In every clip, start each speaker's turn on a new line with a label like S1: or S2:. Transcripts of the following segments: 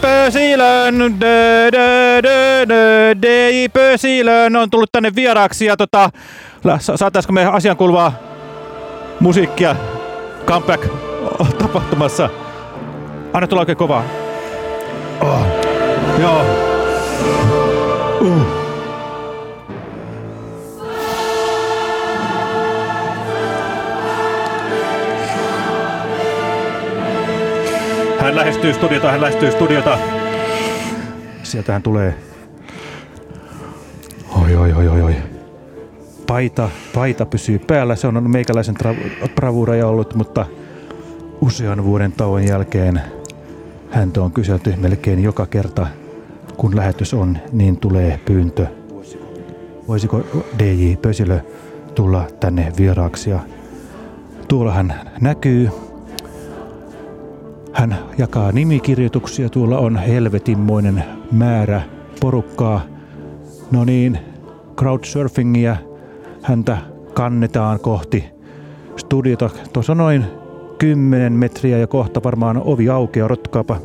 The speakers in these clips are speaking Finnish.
S1: Pösilön, dö, dö, dö, dö, DJ Pösilön on tullut tänne vieraaksi ja tota, saataisiko me asian kuuluvaa musiikkia comeback oh, tapahtumassa. Anna tulla oikein kovaa. Oh. Joo. Uh. Hän lähestyy studiota, hän lähestyy studiota. Sieltähän tulee. Oi, oi, oi, oi, oi. Paita, paita pysyy päällä. Se on meikäläisen tra- bravureja ollut, mutta usean vuoden tauon jälkeen häntä on kyselty melkein joka kerta, kun lähetys on, niin tulee pyyntö. Voisiko DJ Pösilö tulla tänne vieraaksi? Ja tuolla hän näkyy. Hän jakaa nimikirjoituksia. Tuolla on helvetinmoinen määrä porukkaa. No niin, crowdsurfingia. Häntä kannetaan kohti studiota. Tuossa noin 10 metriä ja kohta varmaan ovi aukeaa. Odottakaapa.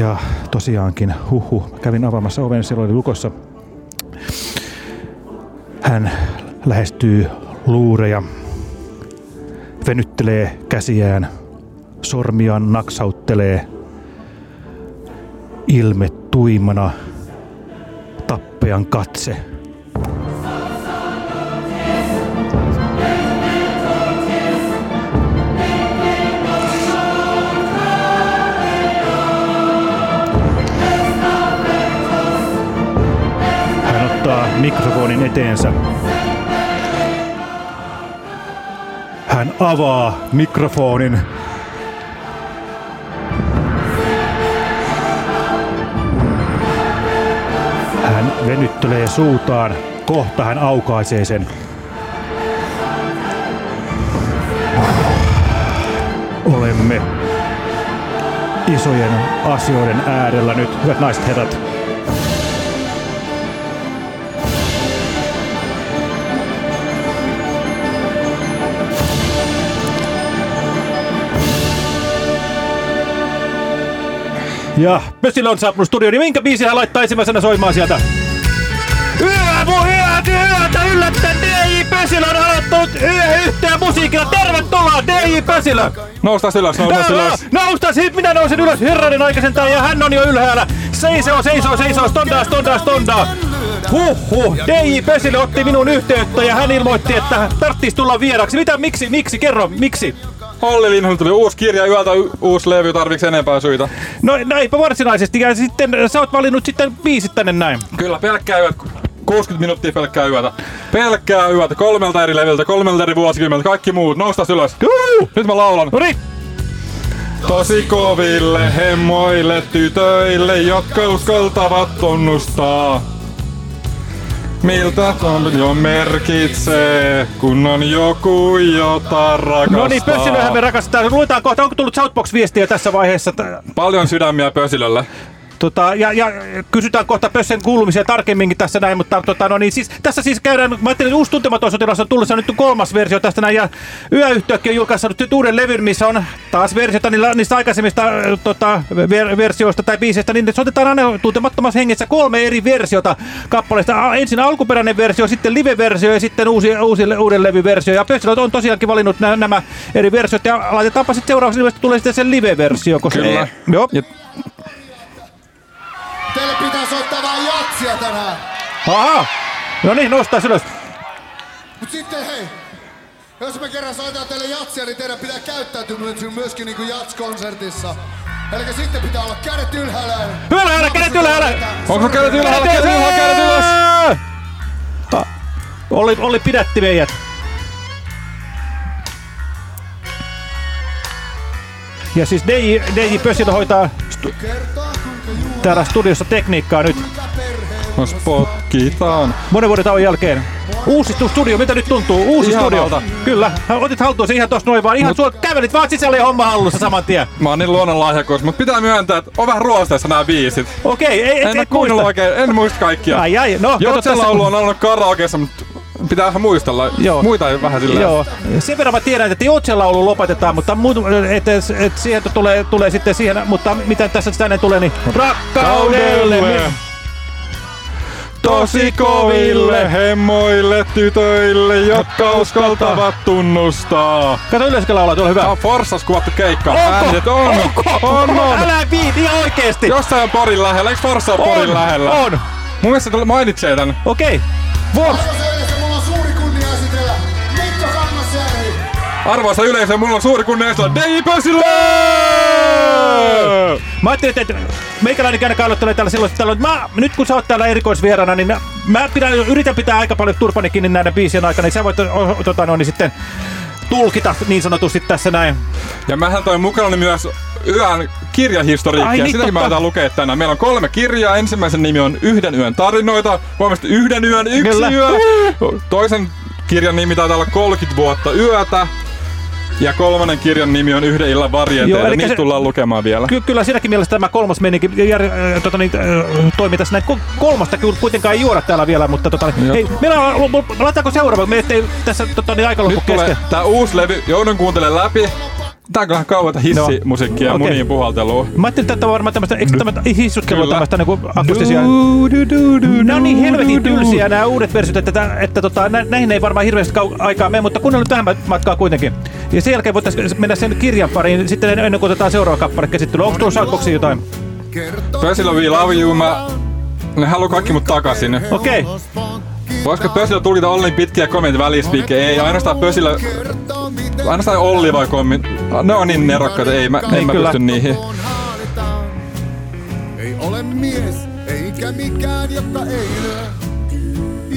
S1: Ja tosiaankin, huhu, kävin avaamassa oven, siellä oli lukossa. Hän lähestyy luureja, venyttelee käsiään, sormiaan naksauttelee, ilme tuimana, tappean katse. Mikrofonin eteensä. Hän avaa mikrofonin. Hän venyttelee suutaan. Kohta hän aukaisee sen. Olemme isojen asioiden äärellä nyt, hyvät naiset herrat. Ja Pössilä on saapunut studioon, niin minkä biisin hän laittaa ensimmäisenä soimaan sieltä? Yö, mun yöt, yötä yllättäen DJ Pösilä on aloittanut yöyhteen musiikilla. Tervetuloa DJ Pösilä!
S2: Noustas ylös, noustas ylös.
S1: Nousta, sit minä nousen ylös, herranen aikaisentään, ja hän on jo ylhäällä. Seisoo, seisoo, seisoo, stondaa, stondaa, stondaa. Huhhuh, DJ Pösilä otti minun yhteyttä ja hän ilmoitti, että tarttis tulla vieraksi. Mitä, miksi, miksi, kerro, miksi?
S2: Olli Lindholm tuli uusi kirja, yöltä uusi levy, tarviks enempää syitä?
S1: No näinpä varsinaisesti, ja sitten äh, sä oot valinnut sitten biisit tänne näin.
S2: Kyllä, pelkkää yötä. 60 minuuttia pelkkää yötä. Pelkkää yötä, kolmelta eri leviltä, kolmelta eri vuosikymmeneltä, kaikki muut, noustas ylös.
S1: Juu!
S2: Nyt mä laulan.
S1: No niin,
S2: Tosi koville hemmoille tytöille, jotka uskaltavat tunnustaa. Miltä on jo merkitsee, kun on joku, jota rakastaa.
S1: No niin, pössilöhän me rakastetaan. Luetaan kohta, onko tullut Southbox-viestiä tässä vaiheessa?
S2: Paljon sydämiä pösilölle.
S1: Tota, ja, ja, kysytään kohta pössen kuulumisia tarkemminkin tässä näin, mutta tota, no niin, siis, tässä siis käydään, mä ajattelin, että uusi tuntematon sotilas on tullut, nyt kolmas versio tästä näin, ja Yöyhtiökin on julkaissut nyt uuden levyn, missä on taas versiota niillä, niistä aikaisemmista äh, tota, ver, versioista tai biiseistä, niin se otetaan aina tuntemattomassa hengessä kolme eri versiota kappaleista. Ensin alkuperäinen versio, sitten live-versio ja sitten uusi, uusi uuden levyversio, ja Pössilöt on tosiaankin valinnut nä, nämä eri versiot, ja laitetaanpa sitten seuraavaksi ilmeisesti tulee sitten se live-versio, koska...
S2: Kyllä.
S1: Joo.
S2: Ja
S3: Teille pitää soittaa vähän jatsia tänään.
S1: Aha! No niin, nostaa ylös.
S3: Mut sitten hei, jos me kerran soitetaan teille jatsia, niin teidän pitää käyttäytyä myöskin niinku jats-konsertissa. Eli sitten pitää olla kädet ylhäällä.
S1: Ylhäällä, kädet ylhäällä!
S2: onko kädet ylhäällä, kädet ylhäällä, kädet ylös?
S1: Olli, Olli pidätti meidät. Ja siis DJ, DJ Pössilö hoitaa stu-
S3: Kertaa
S1: täällä studiossa tekniikkaa nyt
S2: No spotkitaan.
S1: monen vuoden tauon jälkeen. Uusi stu- studio, miltä nyt tuntuu? Uusi
S2: Ihan
S1: studio.
S2: valta.
S1: Kyllä, otit haltuun se ihan tosta noin vaan. Ihan sulla kävelit vaan sisälle ja homma hallussa saman tien.
S2: Mä oon niin luonnonlahjakuus, mutta pitää myöntää, että on vähän ruosteessa nämä biisit.
S1: Okei, ei, et,
S2: En
S1: et
S2: kuunnellut
S1: muista.
S2: oikein, en muista kaikkia.
S1: Ai ai, no.
S2: Jotsen laulu on ollut karaokeessa, mutta pitää vähän muistella.
S1: Joo.
S2: Muita ei vähän silleen.
S1: Joo, sen verran mä tiedän, että Joutsen laulu lopetetaan, mutta muut, et, et, et siihen tulee, tulee sitten siihen, mutta mitä tässä tänne tulee, niin rakkaudelle.
S2: Tosi koville hemmoille tytöille, jotka uskaltavat tunnustaa.
S1: Kato ylöskä laulaa, tuolla hyvä.
S2: Tää on Forssas kuvattu keikka.
S1: Onko?
S2: On.
S1: Onko?
S2: On, on.
S1: Älä viiti ihan oikeesti.
S2: Jossain on Porin lähellä. Eikö Forssa ole Porin
S1: on,
S2: lähellä?
S1: on.
S2: Mun mielestä se mainitsee tän.
S1: Okei. Fors.
S3: Arvoisa
S2: Arvoisa yleisö, mulla on suuri kunnia esitellä DJ Pösilö!
S1: Mä ajattelin, että meikäläinen käydä kaulottelee täällä silloin, että mä, nyt kun sä oot täällä erikoisvierana, niin mä, mä pidän, yritän pitää aika paljon turpani kiinni näiden biisien aikana, niin sä voit tota, no, niin sitten tulkita niin sanotusti tässä näin.
S2: Ja mähän toin mukana myös yön kirjahistoriikkia.
S1: Ai niin,
S2: Sitäkin mä
S1: totta.
S2: aletaan lukea tänään. Meillä on kolme kirjaa. Ensimmäisen nimi on Yhden yön tarinoita. Huomasti Yhden yön yksi
S1: Kyllä.
S2: yö. Toisen kirjan nimi taitaa olla 30 vuotta yötä. Ja kolmannen kirjan nimi on Yhden illan
S1: Joo,
S2: varjenteita.
S1: elikkä
S2: Niistä
S1: se-
S2: tullaan lukemaan vielä.
S1: Ky- kyllä siinäkin mielessä tämä kolmas menikin, jär, äh, tota, niin, äh, toimi tässä näin. Ko- kolmasta kuitenkaan ei juoda täällä vielä, mutta tota,
S2: Joo.
S1: hei, meillä on, laitetaanko seuraava, me ettei tässä tota, niin aika loppu
S2: Nyt tulee
S1: kesken.
S2: tää uusi levy. Joudun kuuntelemaan läpi. Tää on kyllä kauheata hissimusiikkia ja
S1: Okei.
S2: muniin puhaltelua.
S1: Mä ajattelin, että varmaan tämmöistä, eikö tämä hissutkelua
S2: Kyllä.
S1: tämmöistä niinku akustisia? On niin helvetin tylsiä nämä uudet versiot, että, että, että tota, nä, näihin ei varmaan hirveästi aikaa mene, mutta kuunnellaan nyt tähän matkaa kuitenkin. Ja sen jälkeen voitaisiin mennä sen kirjan pariin sitten ennen kuin otetaan seuraava kappale käsittely. Onko tuossa Soundboxiin jotain?
S2: Pösilö We Love You. Mä... Ne haluaa kaikki mut takaisin.
S1: Okei.
S2: Voisiko Pösilö tulkita Ollin pitkiä kommentit välispiikkejä? Ei, ainoastaan Pösilö... Ainoastaan Olli voi kommentti. Ne on niin nerokkaita, ei mä,
S1: Ei
S2: en mä
S1: kyllä.
S2: pysty niihin.
S3: Ei ole mies, eikä mikään, joka ei lyö.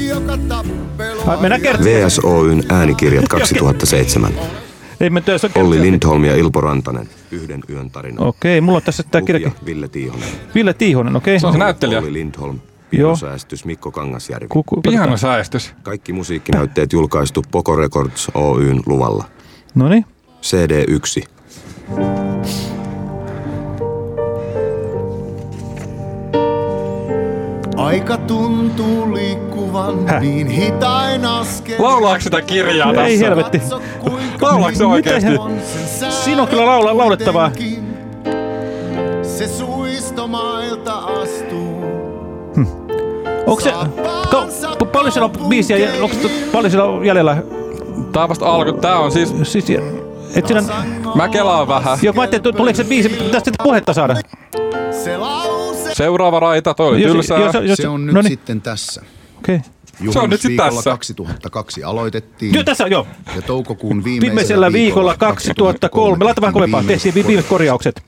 S3: Joka tappelu
S1: Ai, Mennään kertaan.
S4: VSOYn äänikirjat 2007.
S1: Ei me työssä
S4: Olli Lindholm ja Ilpo Rantanen. Yhden yön tarina.
S1: Okei, mulla on tässä tää
S4: Lukija
S1: kirja.
S4: Ville Tiihonen.
S1: Ville Tiihonen, okei.
S2: Se on se näyttelijä.
S4: Olli Lindholm.
S1: Joo.
S4: Säästys Mikko Kangasjärvi.
S1: Kuku,
S2: Ihana säästys.
S4: Kaikki musiikkinäytteet julkaistu Poco Records Oyn luvalla.
S1: No niin.
S4: CD 1.
S3: Aika tuntuu liikkuvan
S1: Häh?
S3: niin hitain askel.
S2: Laulaako sitä kirjaa
S1: Ei
S2: tässä?
S1: helvetti.
S2: Laulaako se oikeesti?
S1: Siinä on kyllä laula, laulettavaa.
S3: Se suistomailta astuu.
S1: Onko se... Ka, pa- paljon siellä on biisiä, ja- onko se paljon siellä on jäljellä?
S2: Tää on vasta alku. Tää on siis...
S1: Siis, et siinä...
S2: Mä kelaan vähän.
S1: Joo, mä ajattelin, että tuleeko se biisi, mutta pitäisi sitten puhetta saada.
S2: Seuraava raita, toi oli
S1: Jos-
S2: tylsää.
S1: jos- jos-
S5: Se on nyt
S1: noniin.
S5: sitten tässä.
S1: Okei.
S2: Se on nyt
S5: Juhannusviikolla
S2: tässä.
S5: 2002 aloitettiin
S1: Joo, tässä, joo.
S5: ja toukokuun viimeisellä,
S1: Viimeisellä viikolla 2003. Laita vähän kovempaa, tehtiin vi- viime korjaukset.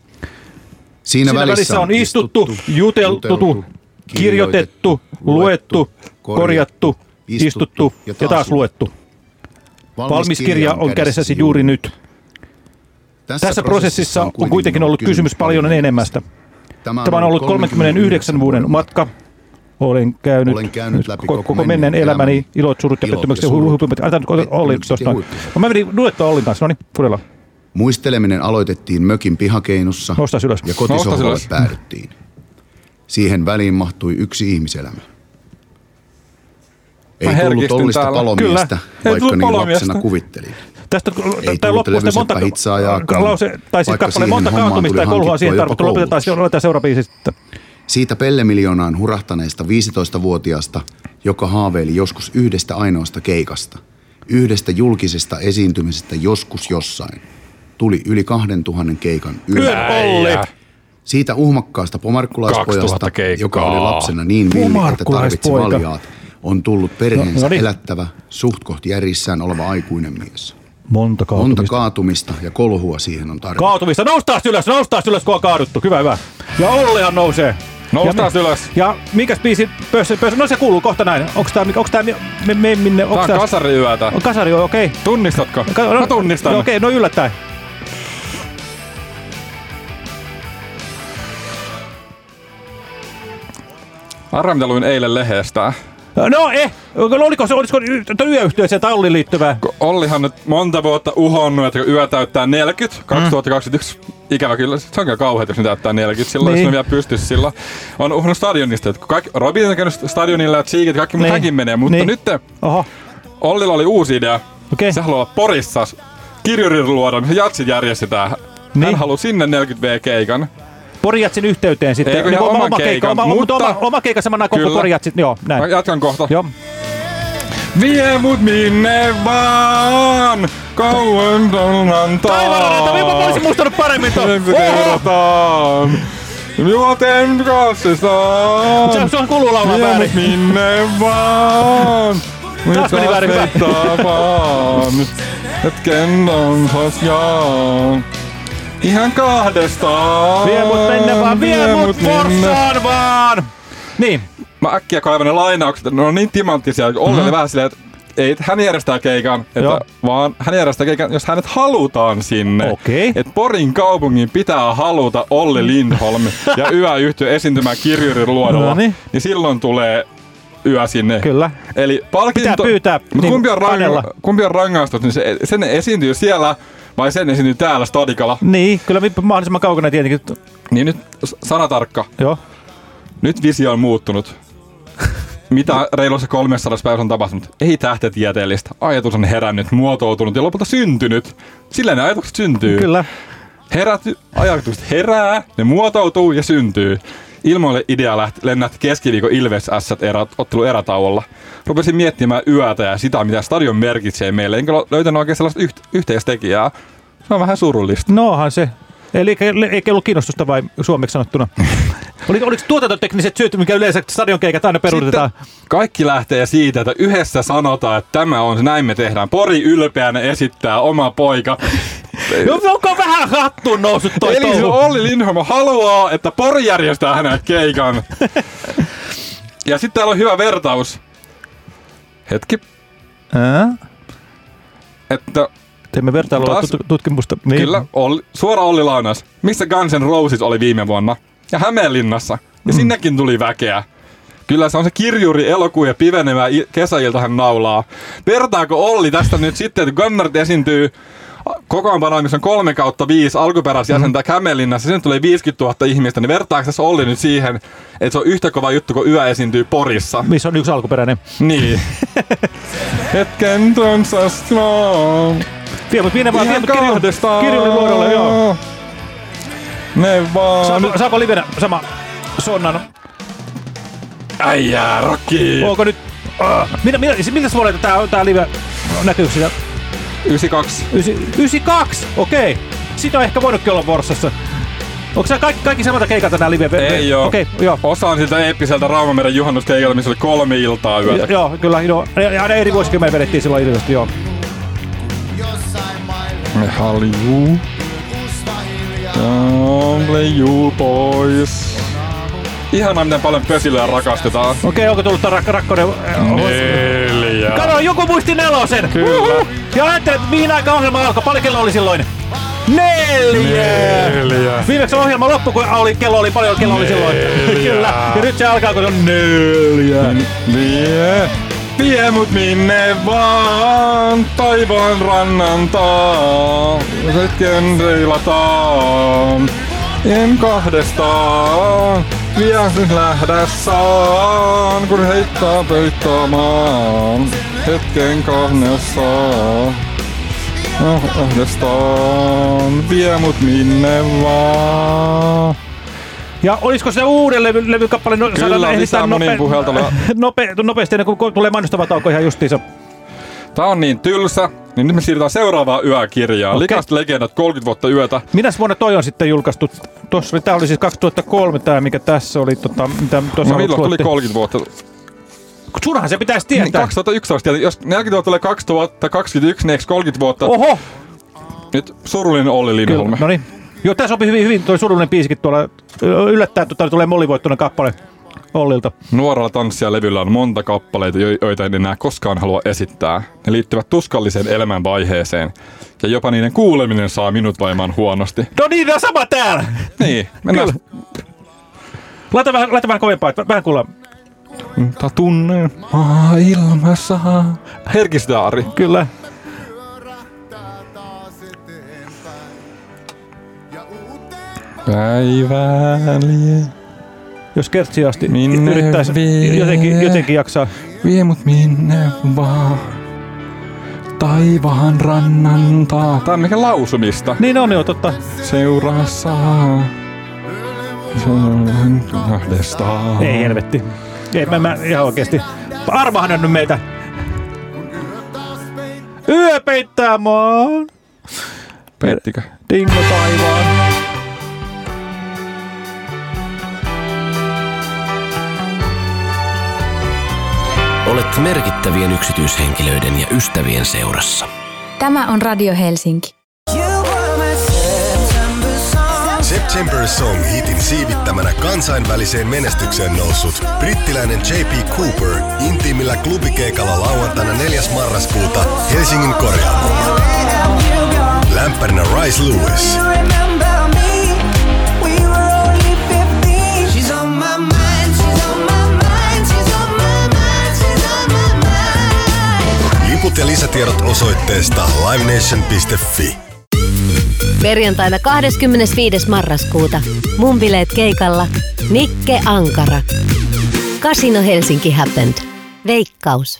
S5: Siinä,
S1: Siinä välissä on istuttu, juteltu, kirjoitettu, luettu, korjattu, istuttu ja taas luettu. Valmis kirja on kädessäsi juuri nyt. Tässä prosessissa on kuitenkin ollut kysymys paljon enemmästä. Tämä on ollut 39 vuoden matka, Olen käynyt,
S5: Olen käynyt läpi
S1: koko,
S5: koko
S1: menneen elämäni ilot, surut ja pettymykset huiput. Älä nyt Olli
S5: pettymykset
S1: tuosta noin. Mä menin duettoon Ollin kanssa, no niin.
S5: Muisteleminen aloitettiin mökin pihakeinussa
S1: Nostaa ylös.
S5: ja kotisohvalle
S2: ylös.
S5: päädyttiin. Siihen väliin mahtui yksi ihmiselämä. Ei tullut
S2: herkistyn
S5: Ollista
S2: täällä.
S5: palomiestä,
S2: Kyllä.
S5: Vaikka
S2: tullut
S5: niin
S2: palomiestä.
S5: lapsena kuvittelin.
S1: Tästä
S5: Ei
S1: tämä
S5: tullut
S1: loppuu sitten monta,
S5: levyseppä hitsaajaakaan,
S1: lause, tai siis
S5: vaikka
S1: kappale
S5: siihen
S1: monta
S5: hommaan
S1: kaatumista
S5: tuli
S1: ja kolhua siihen tarvittu.
S5: jopa
S1: Lopetetaan, seuraava.
S5: Siitä pellemiljoonaan hurahtaneesta 15-vuotiaasta, joka haaveili joskus yhdestä ainoasta keikasta, yhdestä julkisesta esiintymisestä joskus jossain, tuli yli 2000 keikan yö.
S1: Yön Olli!
S5: Siitä uhmakkaasta
S2: 2000
S5: pomarkkulaispojasta, joka oli lapsena niin villi, että tarvitsi valjaat, on tullut perheensä
S1: No- no niin.
S5: elättävä, suht koht järjissään oleva aikuinen mies.
S1: Monta
S5: Monta
S1: kaatumista.
S5: kaatumista ja kolhua siihen on tarvittu.
S1: Kaatumista. Noustaan ylös, noustaan ylös, kun on kaaduttu. Hyvä, hyvä. Ja Ollihan nousee.
S2: Noustaan
S1: ja,
S2: ylös.
S1: Ja minkäs biisi pössö, pössö, no se kuuluu kohta näin. Onks tää, onks tää, me, me, minne,
S2: Tää
S1: onks
S2: on
S1: tää?
S2: kasariyötä.
S1: On kasari, okei.
S2: Tunnistatko?
S1: Ka-
S2: Mä tunnistan.
S1: No, okei, no yllättäen.
S2: Arra mitä luin eilen lehdestä.
S1: No eh, oliko se, olisiko yöyhtiöeseen tai Olliin liittyvää?
S2: Ollihan nyt monta vuotta uhonnut, että kun yö täyttää 40, 2021, ikävä kyllä, se on kyllä kauheata, jos ne täyttää 40, silloin
S1: Niin.
S2: jos ne vielä pystyisi sillä. On uhonnut stadionista, että kaikki, Robin on käynyt stadionilla ja Cheekit, kaikki
S1: Niin.
S2: hänkin menee, mutta
S1: Niin.
S2: nyt
S1: Oho,
S2: Ollilla oli uusi idea.
S1: Okei.
S2: Se haluaa olla Porissa missä jatsit järjestetään.
S1: Niin.
S2: Hän haluaa sinne 40V-keikan.
S1: Porijatsin yhteyteen sitten.
S2: Eikö
S1: Niin, oma keikka,
S2: keikan,
S1: oma, mutta... oma, oma keikka samana kuin
S2: Kyllä.
S1: Porijatsit, joo,
S2: Mä
S1: näin.
S2: jatkan kohta.
S1: Joo.
S2: Vie mut minne vaan, kauan tonnan
S1: Taivaalla, että mä olisin muistanut paremmin.
S2: Ensi
S1: Oho!
S2: Juoten kassistaan.
S1: Se, se on kuuluu laulaa
S2: Vie
S1: väärin.
S2: mut minne vaan.
S1: Taas meni väärin.
S2: Hetken on tosiaan. Ihan kahdestaan.
S1: Vie mut mennä vaan, vie mut
S2: minne
S1: Forssaan vaan! Niin,
S2: mä äkkiä kaivan ne lainaukset, ne on niin timanttisia, kun oli vähän silleen, että ei, että hän järjestää keikan, että,
S1: Joo.
S2: vaan hän järjestää keikan, jos hänet halutaan sinne.
S1: Okei.
S2: Et Porin kaupungin pitää haluta Olli Lindholm ja yöyhtiö esiintymään kirjurin luodolla,
S1: Noniin.
S2: niin silloin tulee yö sinne.
S1: kyllä.
S2: Eli palkinto...
S1: Pitää pyytää,
S2: Mut
S1: niin,
S2: kumpi, on ranga, kumpi on rangaistus, niin se, sen esiintyy siellä vai sen esiintyy täällä Stadikalla?
S1: Niin, kyllä mahdollisimman kaukana tietenkin.
S2: Niin nyt sanatarkka.
S1: Joo.
S2: Nyt visio on muuttunut. Mitä reilussa 300 päivässä on tapahtunut? Ei tähtetieteellistä. Ajatus on herännyt, muotoutunut ja lopulta syntynyt. Sillä ne ajatukset syntyy.
S1: Kyllä.
S2: Heräty, ajatukset herää, ne muotoutuu ja syntyy. Ilmoille idea lähti, lennähti keskiviikon Ilves S erä, ottelu erätauolla. Rupesin miettimään yötä ja sitä, mitä stadion merkitsee meille, enkä löytänyt oikein sellaista yht, yhteistekijää. Se on vähän surullista.
S1: Nohan se. Eli eikä, ollut kiinnostusta vai suomeksi sanottuna? Oli, oliko tuotantotekniset syyt, mikä yleensä stadionkeikat aina peruutetaan?
S2: kaikki lähtee siitä, että yhdessä sanotaan, että tämä on näin me tehdään. Pori ylpeänä esittää oma poika.
S1: No, onko vähän hattuun noussut toi
S2: Eli se? Olli Lindholm haluaa, että Pori järjestää hänelle keikan. ja sitten täällä on hyvä vertaus. Hetki.
S1: Ää?
S2: Että
S1: Teemme vertailua
S2: Taas-
S1: tut- tutkimusta. Niin.
S2: kyllä, Olli, suora Olli Launas. Missä Guns N' Roses oli viime vuonna? Ja Hämeenlinnassa. Ja
S1: Mm.
S2: sinnekin tuli väkeä. Kyllä se on se kirjuri, elokuu ja pivenevä i- kesäilta hän naulaa. Vertaako Olli tästä nyt sitten, että Gunnart esiintyy kokoonpanoon, missä on 3 kautta 5 alkuperäisjäsentä mm. Hämeenlinnassa, sinne tulee 50 000 ihmistä, niin vertaako tässä Olli nyt siihen, että se on yhtä kova juttu, kun yö esiintyy Porissa?
S1: Missä on yksi alkuperäinen.
S2: Niin. Hetken tonsasta.
S1: Vie mut minne vaan, vie mut luodolle, joo.
S2: Ne vaan.
S1: Saako, saako livenä sama sonnan?
S2: Äijää, Rocky.
S1: Onko nyt... Uh, mitä, mitä, miltä vuodelta tää, tää live näkyy sitä?
S2: 92.
S1: Ysi- 92, okei. Okay. Siitä on ehkä voinutkin olla Forssassa. Onko se kaikki, kaikki samalta keikalta nää live?
S2: Ei oo.
S1: Okei, okay, joo.
S2: Osa on siltä eeppiseltä Raumameren juhannuskeikalta, missä oli kolme iltaa
S1: Jo,
S2: yötä.
S1: joo, kyllä, joo. Ja, ne eri vuosikymmen vedettiin silloin ilmeisesti, joo.
S2: Me haljuu. Haljuu pois. Ihanaa, miten paljon pösilöä rakastetaan.
S1: Okei, okay, onko tullut rak- rakkauden...
S2: Neljä.
S1: Kato, joku muisti nelosen!
S2: Kyllä.
S1: Uhuhu. Ja ajattelin, että mihin aikaan ohjelma alkoi. Paljon kello oli silloin? Neljä!
S2: Neljä.
S1: Viimeksi ohjelma loppu, kun oli, kello oli paljon, kello oli silloin. Kyllä. Ja nyt se alkaa, kun on neljä.
S2: Vie, vie mut minne vaan, taivaan rannan taa. Hetken reilataan, en kahdestaan. Nyt lähdä saan, kun heittää pöyttämaan. Hetken kahdessaan. Oh, kahdestaan, vie mut minne vaan.
S1: Ja olisiko se uuden levy, levykappale? No,
S2: Kyllä, lisää puheltavaa.
S1: nope, nopeasti ennen kuin tulee mainostava tauko ihan justiinsa.
S2: Tää on niin tylsä, niin nyt me siirrytään seuraavaan yökirjaan. Okay. Likast legendat 30 vuotta yötä.
S1: Minäs vuonna toi on sitten julkaistu? Tuossa oli, tää oli siis 2003 tää, mikä tässä oli, tota, mitä tuossa
S2: No milloin tuli
S1: luettiin.
S2: 30 vuotta?
S1: Sunhan se pitäisi
S2: Niin,
S1: tietää.
S2: 2011. Ja jos 40 vuotta tulee 2021, niin eikö 30 vuotta?
S1: Oho!
S2: Nyt surullinen Olli Lindholm.
S1: no niin. Joo, tässä sopii hyvin, hyvin toi surullinen biisikin tuolla. Yllättäen tota, tulee mollivoittoinen kappale Ollilta.
S2: Nuorella tanssijalevyllä on monta kappaleita, jo- joita en enää koskaan halua esittää. Ne liittyvät tuskalliseen elämänvaiheeseen. Ja jopa niiden kuuleminen saa minut vaimaan huonosti.
S1: No niin, on sama täällä!
S2: Niin, mennään.
S1: Laita vähän, laita vähän kovempaa, että vähän kuullaan.
S2: Tää tunne maailmassa. Herkisdaari.
S1: Kyllä.
S2: Päivälie.
S1: Jos kertsi asti
S2: Minne
S1: yrittäisi
S2: vie?
S1: jotenkin, jotenkin jaksaa.
S2: Vie mut minne vaan. Taivaan rannan taa. Tää on mikä lausumista.
S1: Niin on jo, totta.
S2: Seuraa saa. Se on kahdestaan.
S1: Ei helvetti. Ei, mä, mä ihan oikeesti. Arvahdan nyt meitä. Yö peittää maan.
S2: Peittikö?
S1: Dingo taivaan.
S6: Olet merkittävien yksityishenkilöiden ja ystävien seurassa.
S7: Tämä on Radio Helsinki.
S8: September Song hitin siivittämänä kansainväliseen menestykseen noussut brittiläinen J.P. Cooper intiimillä klubikeikalla lauantaina 4. marraskuuta Helsingin korjaamolla. Lämpärinä Rice Lewis. Liput ja lisätiedot osoitteesta livenation.fi.
S9: Perjantaina 25. marraskuuta. Mun bileet keikalla. Nikke Ankara. Casino Helsinki Happened. Veikkaus.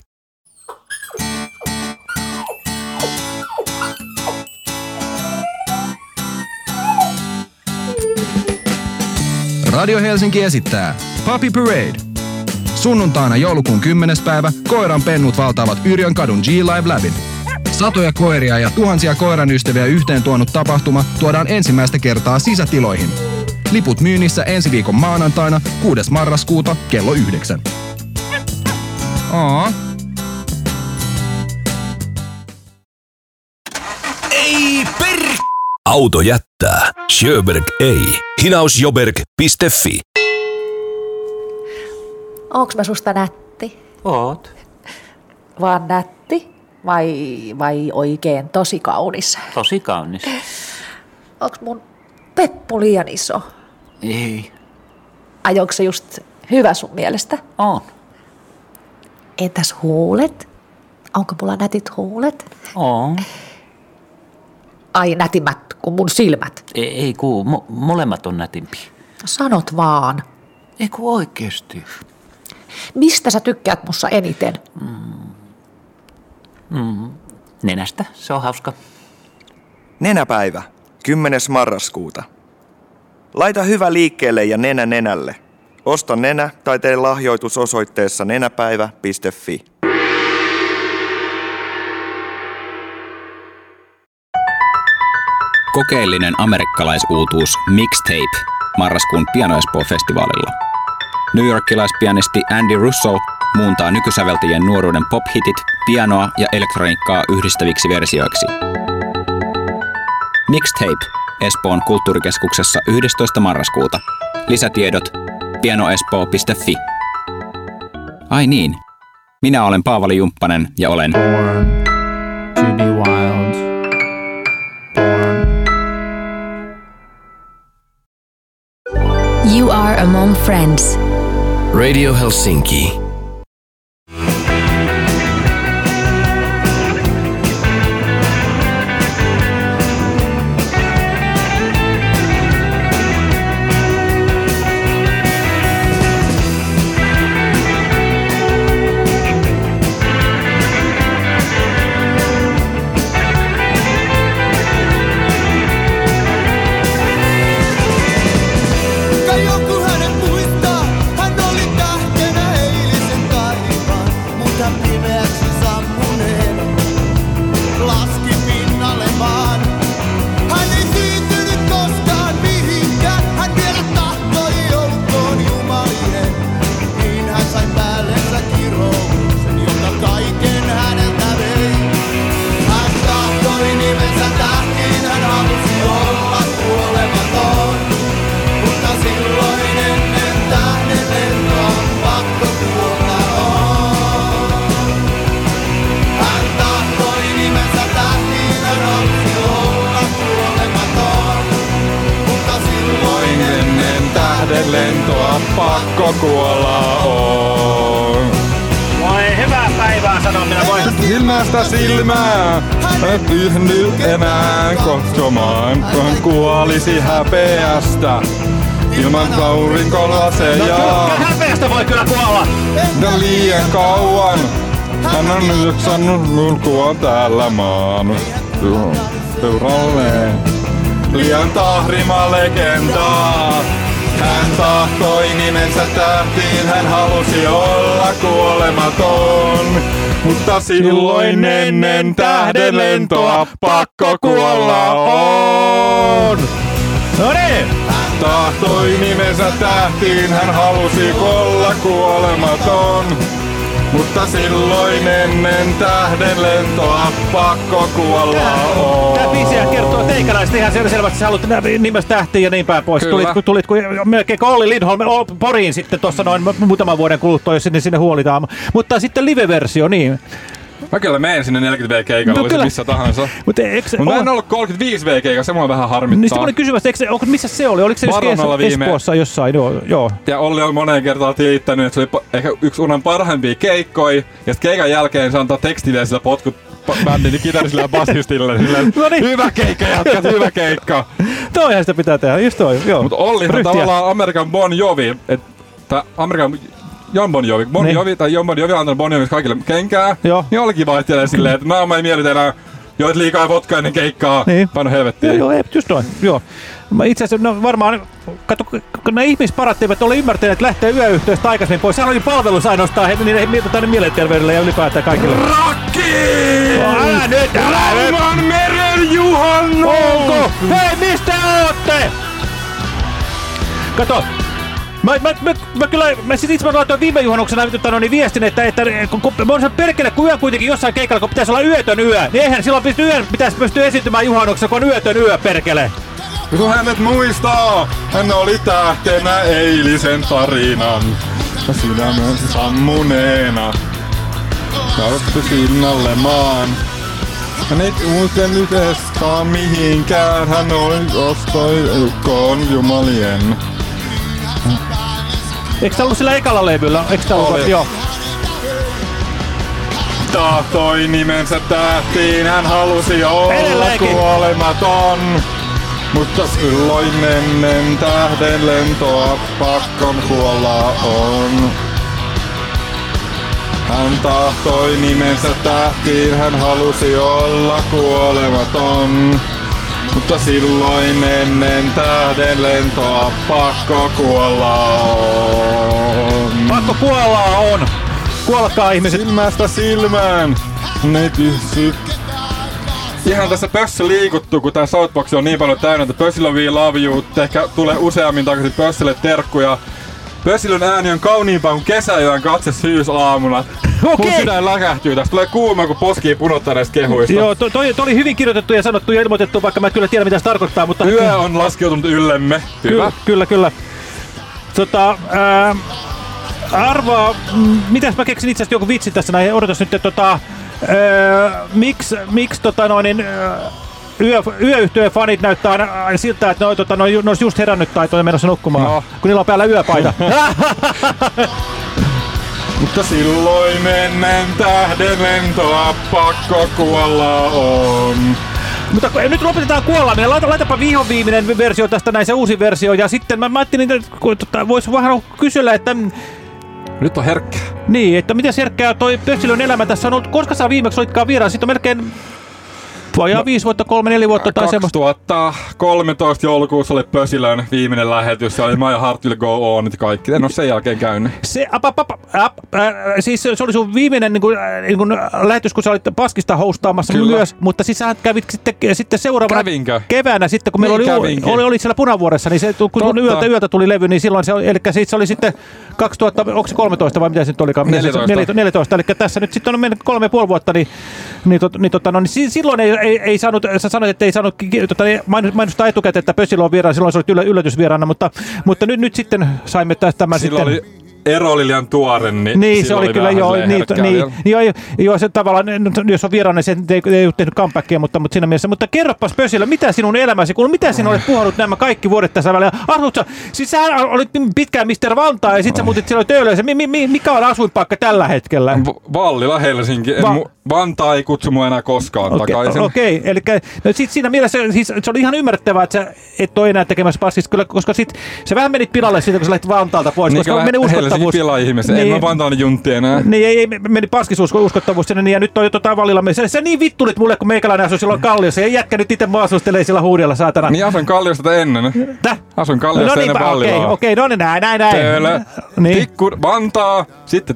S10: Radio Helsinki esittää Puppy Parade. Sunnuntaina joulukuun 10. päivä koiran pennut valtaavat Yrjön kadun G-Live Labin. Satoja koiria ja tuhansia koiran ystäviä yhteen tuonut tapahtuma tuodaan ensimmäistä kertaa sisätiloihin. Liput myynnissä ensi viikon maanantaina 6. marraskuuta kello 9. Aa,
S6: Ei per... Auto jättää. Sjöberg ei. Hinausjoberg.fi
S11: Onks mä susta nätti?
S12: Oot.
S11: Vaan nätti? Vai, vai oikein tosi kaunis?
S12: Tosi kaunis.
S11: Onks mun peppu liian iso?
S12: Ei.
S11: Ai onks se just hyvä sun mielestä?
S12: On.
S11: Entäs huulet? Onko mulla nätit huulet?
S12: On.
S11: Ai nätimmät kuin mun silmät.
S12: Ei, ei kuu, mo- molemmat on nätimpi.
S11: Sanot vaan.
S12: Ei ku oikeesti.
S11: Mistä sä tykkäät mussa eniten?
S12: Mm. Nenästä, se on hauska.
S13: Nenäpäivä, 10. marraskuuta. Laita hyvä liikkeelle ja nenä nenälle. Osta nenä tai tee lahjoitus osoitteessa nenäpäivä.fi.
S14: Kokeellinen amerikkalaisuutuus Mixtape marraskuun Piano Espoo-festivaalilla. New Yorkilaispianisti Andy Russo muuntaa nykysäveltäjien nuoruuden pop-hitit, pianoa ja elektroniikkaa yhdistäviksi versioiksi. Mixtape Espoon kulttuurikeskuksessa 11. marraskuuta. Lisätiedot pianoespoo.fi. Ai niin, minä olen Paavali Jumppanen ja olen Born
S15: to be wild. Born.
S7: You are among friends.
S3: Radio Helsinki.
S2: Et yhdy enää kotsomaan, kun kuolisi häpeästä. Ilman aurinkolaseja.
S1: Kyllä häpeästä voi kyllä kuolla.
S2: Ja liian kauan hän on jaksanut nulkua täällä maan seuralleen. Liian tahrima legendaa. Hän tahtoi nimensä tähtiin, hän halusi olla kuolematon. Mutta silloin ennen tähden lentoa pakko kuolla on.
S1: No niin!
S2: Tahtoi nimensä tähtiin, hän halusi olla kuolematon. Mutta silloin ennen tähden lentoa pakko kuolla on.
S1: Tämä biisiä kertoo teikäläistä ihan sel- selvästi, sä haluat nimestä tähtiin ja niin päin pois.
S2: Kyllä.
S1: Tulitko, tulitko melkein kuin Olli Lindholm Poriin sitten tuossa noin mu- muutaman vuoden kuluttua, jos sinne, sinne huolitaan. Mutta sitten live-versio, niin.
S2: Mä kyllä menen sinne 40 v keikalle,
S1: No
S2: oli missä tahansa.
S1: Mutta
S2: Mut mä en ollut 35 v keikalla, se mua vähän
S1: Niin
S2: harmittaa.
S1: semmoinen kysymys, eikö se, onko, missä se oli? Oliko se just
S2: Varonalla
S1: Es-
S2: viime-
S1: Espoossa jossain? Joo, joo.
S2: Ja Olli on moneen kertaan tilittänyt, että se oli ehkä yksi unan parhaimpia keikkoja. Ja sitten keikan jälkeen se antaa tekstiviestillä potkut pa- bändin kitarisille ja basistille. Silleen,
S1: No niin.
S2: Hyvä keikka, jatkat, hyvä keikka.
S1: Toihan sitä pitää tehdä, just toi, joo.
S2: Mutta Ollihan
S1: Ryhtiä.
S2: tavallaan Amerikan Bon Jovi. Että Amerikan Jon Bon Jovi. Bon
S1: Niin.
S2: Jovi tai Jon Bon Jovi on antanut Bon Joville kaikille kenkää.
S1: Joo.
S2: Niin Ollikin vaihtelee silleen, että no mä ei enää joit liikaa vodkaa ennen keikkaa.
S1: Niin.
S2: Paino helvettiin.
S1: Joo, joo, ei, just noin, joo. Mä itse asiassa, no varmaan, kato, kun nämä ihmisparat eivät ole ymmärtäneet, että lähtee yöyhteystä aikaisemmin pois. Sehän oli palvelus ainoastaan he, niin, niin, tänne mielenterveydelle ja ylipäätään kaikille.
S2: Rakki!
S1: Nyt, älä nyt!
S2: Rauman meren juhannus!
S1: Onko? Hei, mistä ootte? Kato, Mä, mä, mä, mä kyllä, mä sit itse laitoin viime juhannuksena no, niin viestin, että, että kun, kun, mä olisin perkele, kun yö kuitenkin jossain keikalla, kun pitäisi olla yötön yö, niin eihän silloin pysty yön, pitäisi pystyä esiintymään juhannuksena, kun on yötön yö, perkele.
S2: Kun hänet muistaa, hän oli tähtenä eilisen tarinan. Ja sydämen sammuneena. Tarttu sinnalle maan. Hän ei muuten nyt eskaa mihinkään, hän oli ostoi ukkoon jumalien.
S1: Eikö tää ollut sillä ekalla levyllä? Eikö tää ollut? Joo.
S2: Tahtoi nimensä tähtiin, hän halusi olla kuolematon. Mutta silloin ennen tähden lentoa pakkon kuolla on. Hän tahtoi nimensä tähtiin, hän halusi olla kuolematon. Mutta silloin ennen tähden lentoa pakko kuolla on.
S1: Pakko kuolla on. Kuolkaa ihmiset.
S2: Silmästä silmään. Ne pysy. Ihan tässä pössä liikuttu, kun tää Southbox on niin paljon täynnä, että Pössillä we love you. Ehkä tulee useammin takaisin Pössille terkkuja. Pössilön ääni on kauniimpaa kuin kesäyön katse syysaamuna.
S1: Okei.
S2: Mun sydän läkähtyy tästä. Tulee kuuma, kun poskii punottaneesta kehuista.
S1: Joo, toi, toi, toi, oli hyvin kirjoitettu ja sanottu ja ilmoitettu, vaikka mä en kyllä tiedä mitä se tarkoittaa, mutta...
S2: Yö on laskeutunut yllemme. Hyvä.
S1: Ky- kyllä, kyllä. Tota, ää, arvaa, mitäs mä keksin itse asiassa joku vitsi tässä näin, odotas nyt, että tota, ää, miksi, miksi tota noin, niin, ää, yö, yöyhtyeen fanit näyttää aina aina siltä, että ne, on, tota, ne, olisi just herännyt tai toi menossa nukkumaan, no. kun niillä on päällä yöpaita.
S2: Mutta silloin ennen tähden lentoa pakko kuolla on.
S1: Mutta kun- nyt lopetetaan kuollaaminen. Laita, laitapa vihon viimeinen versio tästä näin, se uusi versio. Ja sitten mä, mä ajattelin, että kun, tota, voisi vähän kysellä, että... mm,
S2: Nyt on herkkä.
S1: Niin, että miten herkkää toi Pössilön elämä tässä on ollut. Koska sä viimeksi olitkaan vieraan? Sitten on melkein vajaa no, viisi vuotta, kolme, neljä vuotta tai semmoista.
S2: 2013 joulukuussa oli Pösilön viimeinen lähetys. Se oli My Heart Will Go On ja kaikki. En ole sen jälkeen käynyt.
S1: Se, ap, ap, ap, ap, äh, siis se oli sun viimeinen niin kuin, niin kuin lähetys, kun sä olit Paskista hostaamassa
S2: Kyllä.
S1: myös, mutta siis sä kävit sitten, sitten seuraavana
S2: Kävinkö?
S1: keväänä sitten, kun meillä
S2: Niin
S1: oli,
S2: kävinkin.
S1: oli, oli siellä Punavuoressa, niin se, kun
S2: Totta.
S1: yöltä, yöltä tuli levy, niin silloin se oli, eli siitä se oli sitten 2000, onko se 13 vai mitä se nyt olikaan? Mitä se-
S2: 14.
S1: 14, 14, eli tässä nyt sitten on mennyt kolme ja puoli vuotta, niin, niin, tot, niin, tota, no, niin si- silloin ei, ei, ei saanut, sä sanoit, että ei saanut tota, mainu- mainostaa etukäteen, että Pössilö on vieraan, silloin se oli yllä, yllätysvieraana, mutta, mutta nyt, nyt sitten saimme tästä tämän
S2: Silloin
S1: sitten.
S2: oli ero oli liian tuore, niin,
S1: Niin, se
S2: silloin
S1: oli kyllä joo, niin, niin, joo, joo, joo, se tavallaan, no, jos on vierainen, se ei, ei ole tehnyt comebackia, mutta, mutta siinä mielessä. Mutta kerropas Pösilö, mitä sinun elämäsi kuuluu, mitä sinä olet puhunut nämä kaikki vuodet tässä välillä? Asutko, sä- siis sä olit pitkään Mr. Vantaa ja sitten sä muutit silloin Töölöön. Mi, mi, mi, mikä on asuinpaikka tällä hetkellä?
S2: V- Vallila Helsinki.
S1: Va-
S2: mu- Vantaa ei kutsu mua enää koskaan
S1: Okei,
S2: takaisin.
S1: Okei, eli no sit siinä mielessä siis se oli ihan ymmärrettävää, että sä et ole enää tekemässä passista, kyllä, koska sit sä vähän menit pilalle siitä, kun sä lähtit Vantaalta pois,
S2: Niin
S1: koska meni
S2: Helsingin
S1: uskottavuus.
S2: pilaa ihmisiä. Niin. En mä Vantaan juntti enää.
S1: Niin, ei, ei, meni paskisuus uskottavuus sinne, niin, ja nyt on jo tota valilla. Se, se niin vittulit mulle, kun meikäläinen asui silloin Kalliossa, ja jätkä nyt itse mua asustelee sillä huudella, saatana.
S2: Niin asun Kalliosta tätä ennen.
S1: Täh?
S2: Asun Kalliosta
S1: no
S2: ennen
S1: niinpä, okei,
S2: Vallilaa.
S1: okei, no niin, näin, näin, näin.
S2: Töölö,
S1: Niin.
S2: Tikku, Vantaa, sitten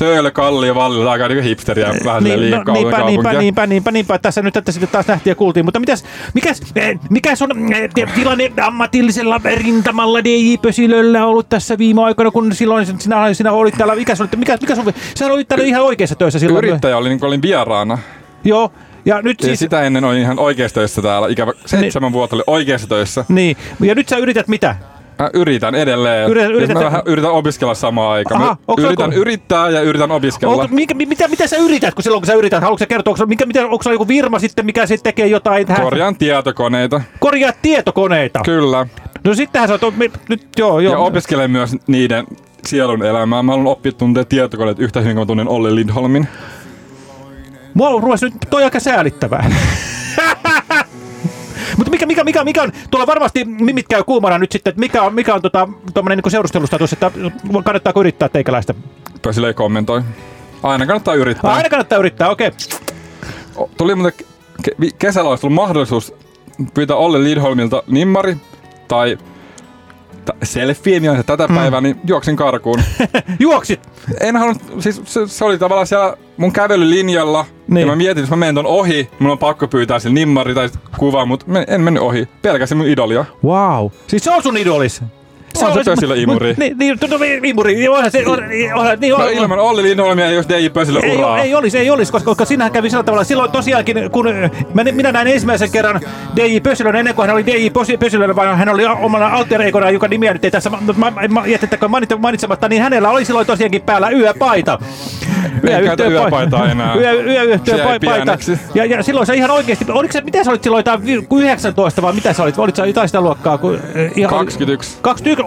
S2: Töölö, Kallio, Vallila, aika niinku hipsteriä, vähän niin,
S1: Niin, no,
S2: liikaa
S1: niinpä, niinpä,
S2: kaupunkia.
S1: niinpä, niinpä, niinpä, tässä nyt tätä sitten taas nähtiin ja kuultiin, mutta mitäs, mikäs, eh, mikäs on eh, tilanne ammatillisella rintamalla DJ Pösilöllä ollut tässä viime aikoina, kun silloin sinä, sinä olit täällä, mikä sun, mikä, mikä sun, sä olit täällä ihan oikeassa töissä silloin.
S2: Yrittäjä oli, niin kuin olin vieraana.
S1: Joo, ja nyt
S2: Ja
S1: siis,
S2: sitä ennen olin ihan oikeassa töissä täällä. Ikävä seitsemän vuotta oli oikeassa töissä.
S1: niin, ja nyt sä yrität mitä?
S2: Mä yritän edelleen.
S1: Yrität-
S2: Yrität,
S1: yrität-
S2: mä vähän yritän opiskella samaan aikaan.
S1: Aha, onko-
S2: yritän
S1: onko-
S2: yrittää ja yritän opiskella.
S1: Onko, mikä, mi- mitä, mitä sä yrität, kun silloin kun sä yrität? Haluatko sä kertoa, onko, mikä, mitä, onko joku firma sitten, mikä sitten tekee jotain? tähän?
S2: Korjaan tietokoneita.
S1: Korjaa tietokoneita.
S2: Kyllä.
S1: No sittenhän sä oot, nyt joo, joo.
S2: Ja opiskelen myös niiden sielun elämää. Mä haluan oppia tuntea tietokoneet yhtä hyvin kuin mä tunnen Olli Lindholmin.
S1: Mua rupesi nyt toi aika säälittävää. Mutta mikä, mikä, mikä, mikä on, tuolla varmasti mimit käy kuumana nyt sitten, että mikä on, mikä on tota, tommonen niin seurustelustatus, että kannattaako yrittää teikäläistä?
S2: Pösille ei kommentoi. Aina kannattaa yrittää.
S1: Aina kannattaa yrittää, okei. Okay.
S2: Tuli muuten kesällä olisi tullut mahdollisuus pyytää Olli Lindholmilta nimmari tai ta- selfie, niin tätä
S1: Mm.
S2: päivää, niin juoksin karkuun.
S1: Juoksit?
S2: En halunnut, siis se, se oli tavallaan siellä mun kävelylinjalla, niin. ja mä mietin, jos mä menen ton ohi, mun on pakko pyytää sille nimmari tai kuva, mutta en mennyt ohi. Pelkäsin mun idolia.
S1: Wow. Siis se on sun idolis?
S2: On se Pösilö imuri.
S1: Niin, niin, imuri, onhan se, on, onhan, niin,
S2: No
S1: on,
S2: ilman Olli Lindholmia ei olisi DJ Pösilö
S1: ei,
S2: uraa.
S1: ei olisi, ei olisi, koska, koska sinähän kävi sillä tavalla. Silloin tosiaankin, kun mä, minä näin ensimmäisen kerran DJ Pösilön, ennen kuin hän oli DJ Pösilön, vaan hän oli omana alter egona, joka nimiä nyt ei tässä ma, mainitsematta, niin hänellä oli silloin tosiaankin päällä yöpaita.
S2: En käytä yöpaitaa enää.
S1: Yö, yö, yö,
S2: Se jäi
S1: paita. Ja, ja, silloin se ihan oikeasti, oliko se, mitä sä olit silloin, jotain vi- 19 vai mitä sä olit? Olit sä jotain sitä luokkaa? Kun, ihan,
S2: 21.
S1: 21,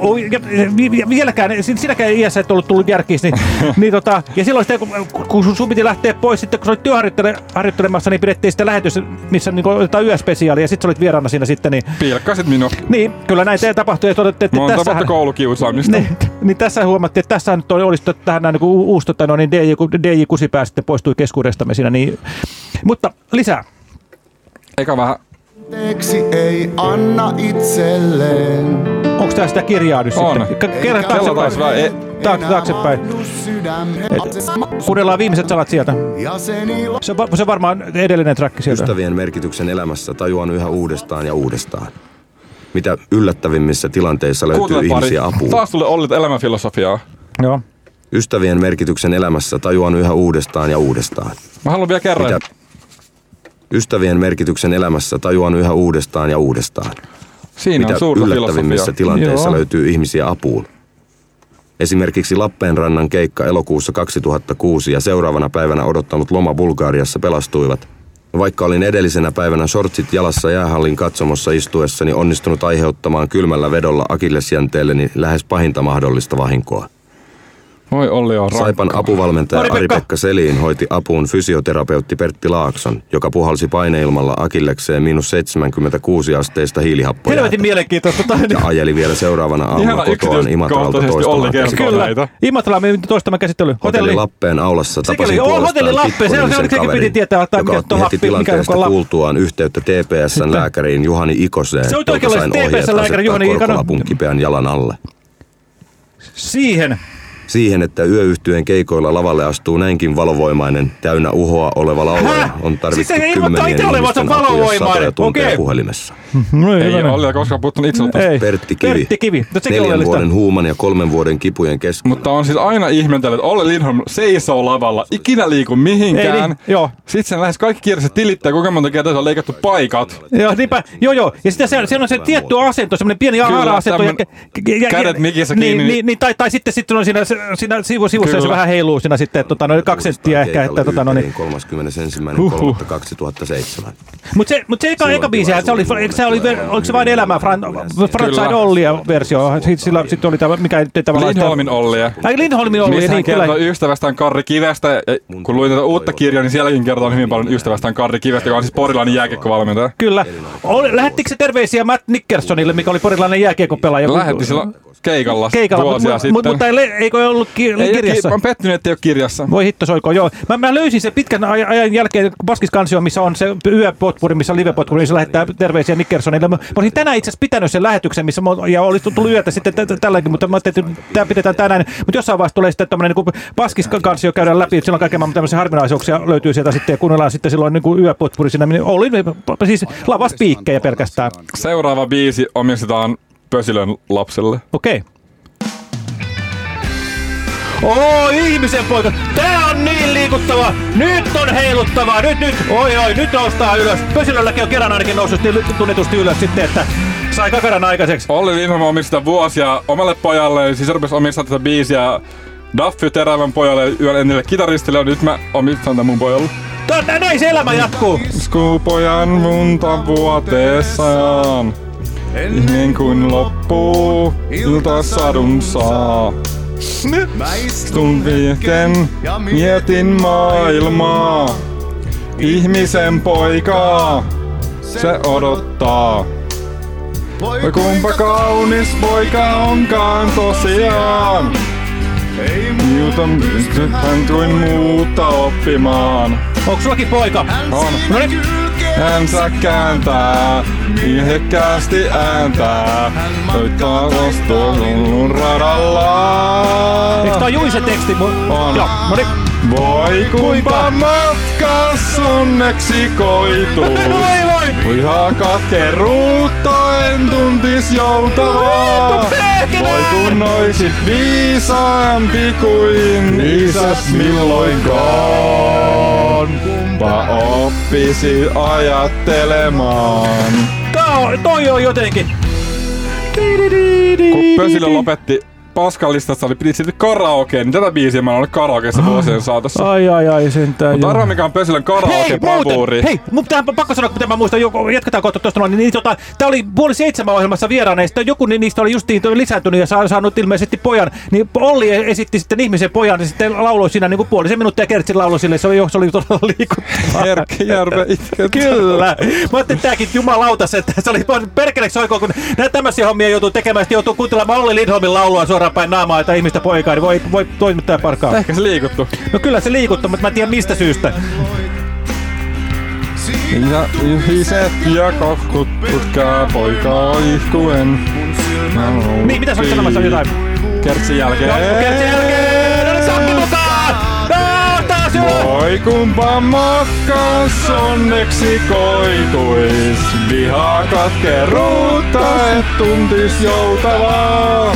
S1: vi- vieläkään, sin- sinäkään iässä et ollut tullut järkiis, niin, niin tota, ja silloin sitten, kun, kun sun- sun piti lähteä pois, sitten kun sä olit työharjoittelemassa, niin pidettiin sitten lähetys, missä niin otetaan yöspesiaali, ja sitten sä olit vieraana siinä sitten, niin,
S2: Pilkkasit minua.
S1: niin kyllä näin teidän tapahtui, ja todettiin, että tässä
S2: vuotta koulukiusaamista.
S1: niin, niin tässä huomattiin, että tässä nyt oli, olisi tähän näin niin uusi tota, no, niin DJ, DJ Kusipää sitten poistui keskuudestamme siinä. Niin, mutta lisää.
S2: Eikä vähän.
S3: Anteeksi ei anna itselleen.
S1: Onko tämä sitä kirjaa nyt
S2: On.
S1: sitten? K- taaksepäin.
S2: taas vähän e-
S1: Taakse, taaksepäin. Kuunnellaan viimeiset sanat sieltä. Se, on va- se on varmaan edellinen track sieltä.
S4: Ystävien merkityksen elämässä tajuan yhä uudestaan ja uudestaan. Mitä yllättävimmissä tilanteissa löytyy
S2: Kuuntele pari.
S4: ihmisiä apuun.
S2: Taas tulee Ollit elämänfilosofiaa.
S1: Joo.
S4: Ystävien merkityksen elämässä tajuan yhä uudestaan ja uudestaan.
S2: Mä haluan vielä kerran.
S4: Mitä Ystävien merkityksen elämässä tajuan yhä uudestaan ja uudestaan.
S2: Siinä on
S4: Mitä
S2: suurta
S4: yllättävimmissä
S2: filosofiaa.
S4: tilanteissa
S2: Joo.
S4: löytyy ihmisiä apuun. Esimerkiksi Lappeenrannan keikka elokuussa 2006 ja seuraavana päivänä odottanut loma Bulgaariassa pelastuivat, Vaikka olin edellisenä päivänä shortsit jalassa jäähallin katsomossa istuessani onnistunut aiheuttamaan kylmällä vedolla akillesjänteelleni lähes pahinta mahdollista vahinkoa.
S2: Voi Olli on
S4: Saipan apuvalmentaja
S1: Ari-Pekka.
S4: Selin hoiti apuun fysioterapeutti Pertti Laakson, joka puhalsi paineilmalla akillekseen miinus 76 asteista hiilihappoja
S1: Helvetin mielenkiintoista. Toi-
S4: ja ajeli vielä seuraavana aamuna kotoaan Imatralta toistamaan
S2: kertoo
S1: Kyllä.
S2: näitä.
S1: Imatra me toistamme käsittely.
S4: Hotelli
S1: Hotelli.
S4: Lappeen aulassa
S1: Sekin
S4: tapasin
S1: joo, hotelli
S4: puolestaan
S1: Lappeen, se on- on- sekin piti
S4: kaverin,
S1: tietää, että
S4: joka
S1: mikä
S4: otti heti
S1: mikä
S4: tilanteesta
S1: on Lapp-
S4: kuultuaan yhteyttä TPSn lääkäriin Juhani Ikoseen,
S1: Se
S4: sain ohjeet
S1: TPS:n lääkäri
S4: asettaa
S1: Juhani Ikonen.
S4: korkolapun kipeän jalan alle.
S1: Siihen.
S4: Siihen, että yöyhtyeen keikoilla lavalle astuu näinkin valovoimainen, täynnä uhoa oleva laulaja, on tarvittu
S1: Siis se ilmoittaa
S4: kymmenien ihmisten apu ja
S1: valovoimainen.
S4: satoja tunteja
S1: Okei.
S4: puhelimessa.
S1: No,
S2: Ei
S1: hyvä.
S2: Olli koskaan puuttunut itse
S1: Ei.
S4: Pertti Kivi.
S1: Pertti Kivi. No,
S4: Neljän vuoden huuman ja kolmen vuoden kipujen keskellä.
S2: Mutta on siis aina ihmetellyt, että Olli Lindholm seisoo lavalla, ikinä liiku mihinkään.
S1: Ei niin, joo.
S2: Sitten sen lähes kaikki kirjaiset tilittää, kuinka monta kertaa se on leikattu paikat.
S1: Joo, niinpä, joo joo. Ja sitten se, se on se tietty asento, semmoinen pieni
S2: tämmönen kädet mikissä
S1: niin,
S2: kiinni.
S1: Niin, niin, tai, tai sitten, sitten on siinä, siinä sivu, sivussa se vähän heiluu siinä sitten, tota, noin kaksi senttiä ehkä. Että, tota, no, niin.
S4: 31.3.2007.
S1: Mutta se, mut se eka, eka biisihän, se oli, eikö se oli, oliko se vain elämä, Fran, Franchise
S2: Kyllä.
S1: Ollia versio, sitten sillä sitten oli tämä, mikä nyt ei tavallaan...
S2: Lindholmin Ollia.
S1: Ai Lindholmin Ollia,
S2: Missä
S1: niin kyllä.
S2: kertoo ystävästään Karri Kivestä. Kun luin tätä uutta kirjaa, niin sielläkin kertoo hyvin paljon ystävästään Karri Kivestä, joka on siis porilainen jääkiekkovalmentaja.
S1: Kyllä. Lähettikö se terveisiä Matt Nickersonille, mikä oli porilainen jääkiekopelaaja?
S2: Lähetti silloin keikalla,
S1: keikalla
S2: vuosia
S1: mutta,
S2: sitten.
S1: mutta, mutta ei, le- eikö ollut ki-
S2: ei,
S1: kirjassa?
S2: Mä oon pettynyt, että ei ole kirjassa.
S1: Voi hitto soiko, joo. Mä, mä löysin sen pitkän aj- ajan jälkeen Baskiskansio, missä on se yöpotpuri, missä on livepotpuri, missä lähettää terveisiä Nickersonille. Mä, mä olisin tänään itse asiassa pitänyt sen lähetyksen, missä mä, ja olisi tullut yötä sitten tä- tä- tälläkin, mutta mä ajattelin, että tämä pidetään tänään. Mutta jossain vaiheessa tulee sitten tämmöinen niin Baskiskansio käydään läpi, että silloin kaiken maailman tämmöisiä harvinaisuuksia löytyy sieltä sitten ja kuunnellaan sitten silloin niin kuin yöpotpuri siinä. Niin Oli siis lavaspiikkejä pelkästään.
S2: Seuraava biisi omistetaan Pösilön lapselle.
S1: Okei. Oo, ihmisen poika. Tää on niin liikuttava. Nyt on heiluttavaa. Nyt, nyt. Oi, oi, nyt noustaa ylös. Pösilölläkin on kerran ainakin noussut niin tunnetusti ylös sitten, että sai kakaran aikaiseksi.
S2: Olli Lindholm omistaa vuosia omalle pojalle, siis rupesi omistaa tätä biisiä Daffy Terävän pojalle, yön ennille kitaristille, ja nyt mä omistan tämän mun pojalle.
S1: Tää, näin se elämä jatkuu.
S2: Skuupojan munta vuoteessaan, niin kuin loppuu, ilta sadun saa.
S15: Mä
S2: Istun viiken, mietin maailmaa, ihmisen poikaa, se odottaa. Voi kumpa kaunis poika onkaan tosiaan. Muuta hän kuin muuta oppimaan.
S1: Onks sullakin poika?
S2: On.
S1: No niin.
S2: Hänsä kääntää, ilhekkäästi ääntää. Soittaa vastuun radalla.
S1: Eiks tää Juise teksti? Mu-
S2: On.
S1: Joo, no niin.
S2: Voi kuinka matkas onneksi koituu.
S1: Voi voi!
S2: Ihan katkeruutta en tuntis joutavaa. Voi kun oisit viisaampi kuin isäs milloinkaan. Kumpa oppisi ajattelemaan.
S1: Tää on, toi on jotenkin.
S2: Kun Pösilö lopetti paskalistassa, niin piti sitten karaokeen, niin tätä biisiä mä oon ollut karaokeessa vuosien saatossa.
S1: Ai ai ai sentään.
S2: Mutta arvaa mikä on Pösilön
S1: Hei,
S2: karaoke
S1: muuten, hei, mutta tähän pakko sanoa, mitä mä muistan, joku, jatketaan kohta tuosta noin, niin, niin tota, tää oli puoli seitsemän ohjelmassa vieraana, ja joku ni- niistä oli justiin lisääntynyt ja sa- saanut ilmeisesti pojan, niin Olli esitti sitten ihmisen pojan, ja sitten lauloi siinä niin kuin puolisen minuuttia kertsin lauloi sille, se oli, se oli todella liikuttavaa.
S2: Järve itket.
S1: Kyllä. Mä ajattelin, että tääkin jumalauta, että se oli perkeleeksi soikoon, kun näitä tämmöisiä hommia joutuu tekemään, sitten joutuu kuuntelemaan Olli Lindholmin laulua suoraan päin naamaa, että ihmistä poikaa, niin voi, voi toimittaa parkaa.
S2: Ehkä se liikuttu.
S1: No kyllä se liikuttaa, mutta mä en tiedä mistä syystä.
S2: Ja ihmiset ja kohkut putkää poikaa ihkuen.
S1: Niin, mitä sä olit sanomassa jotain?
S2: Kertsin jälkeen.
S1: No, kertsin jälkeen! No niin, sakki mukaan! No, taas
S2: kumpa matkas onneksi koituis. Viha katkeruutta et tuntis joutavaa.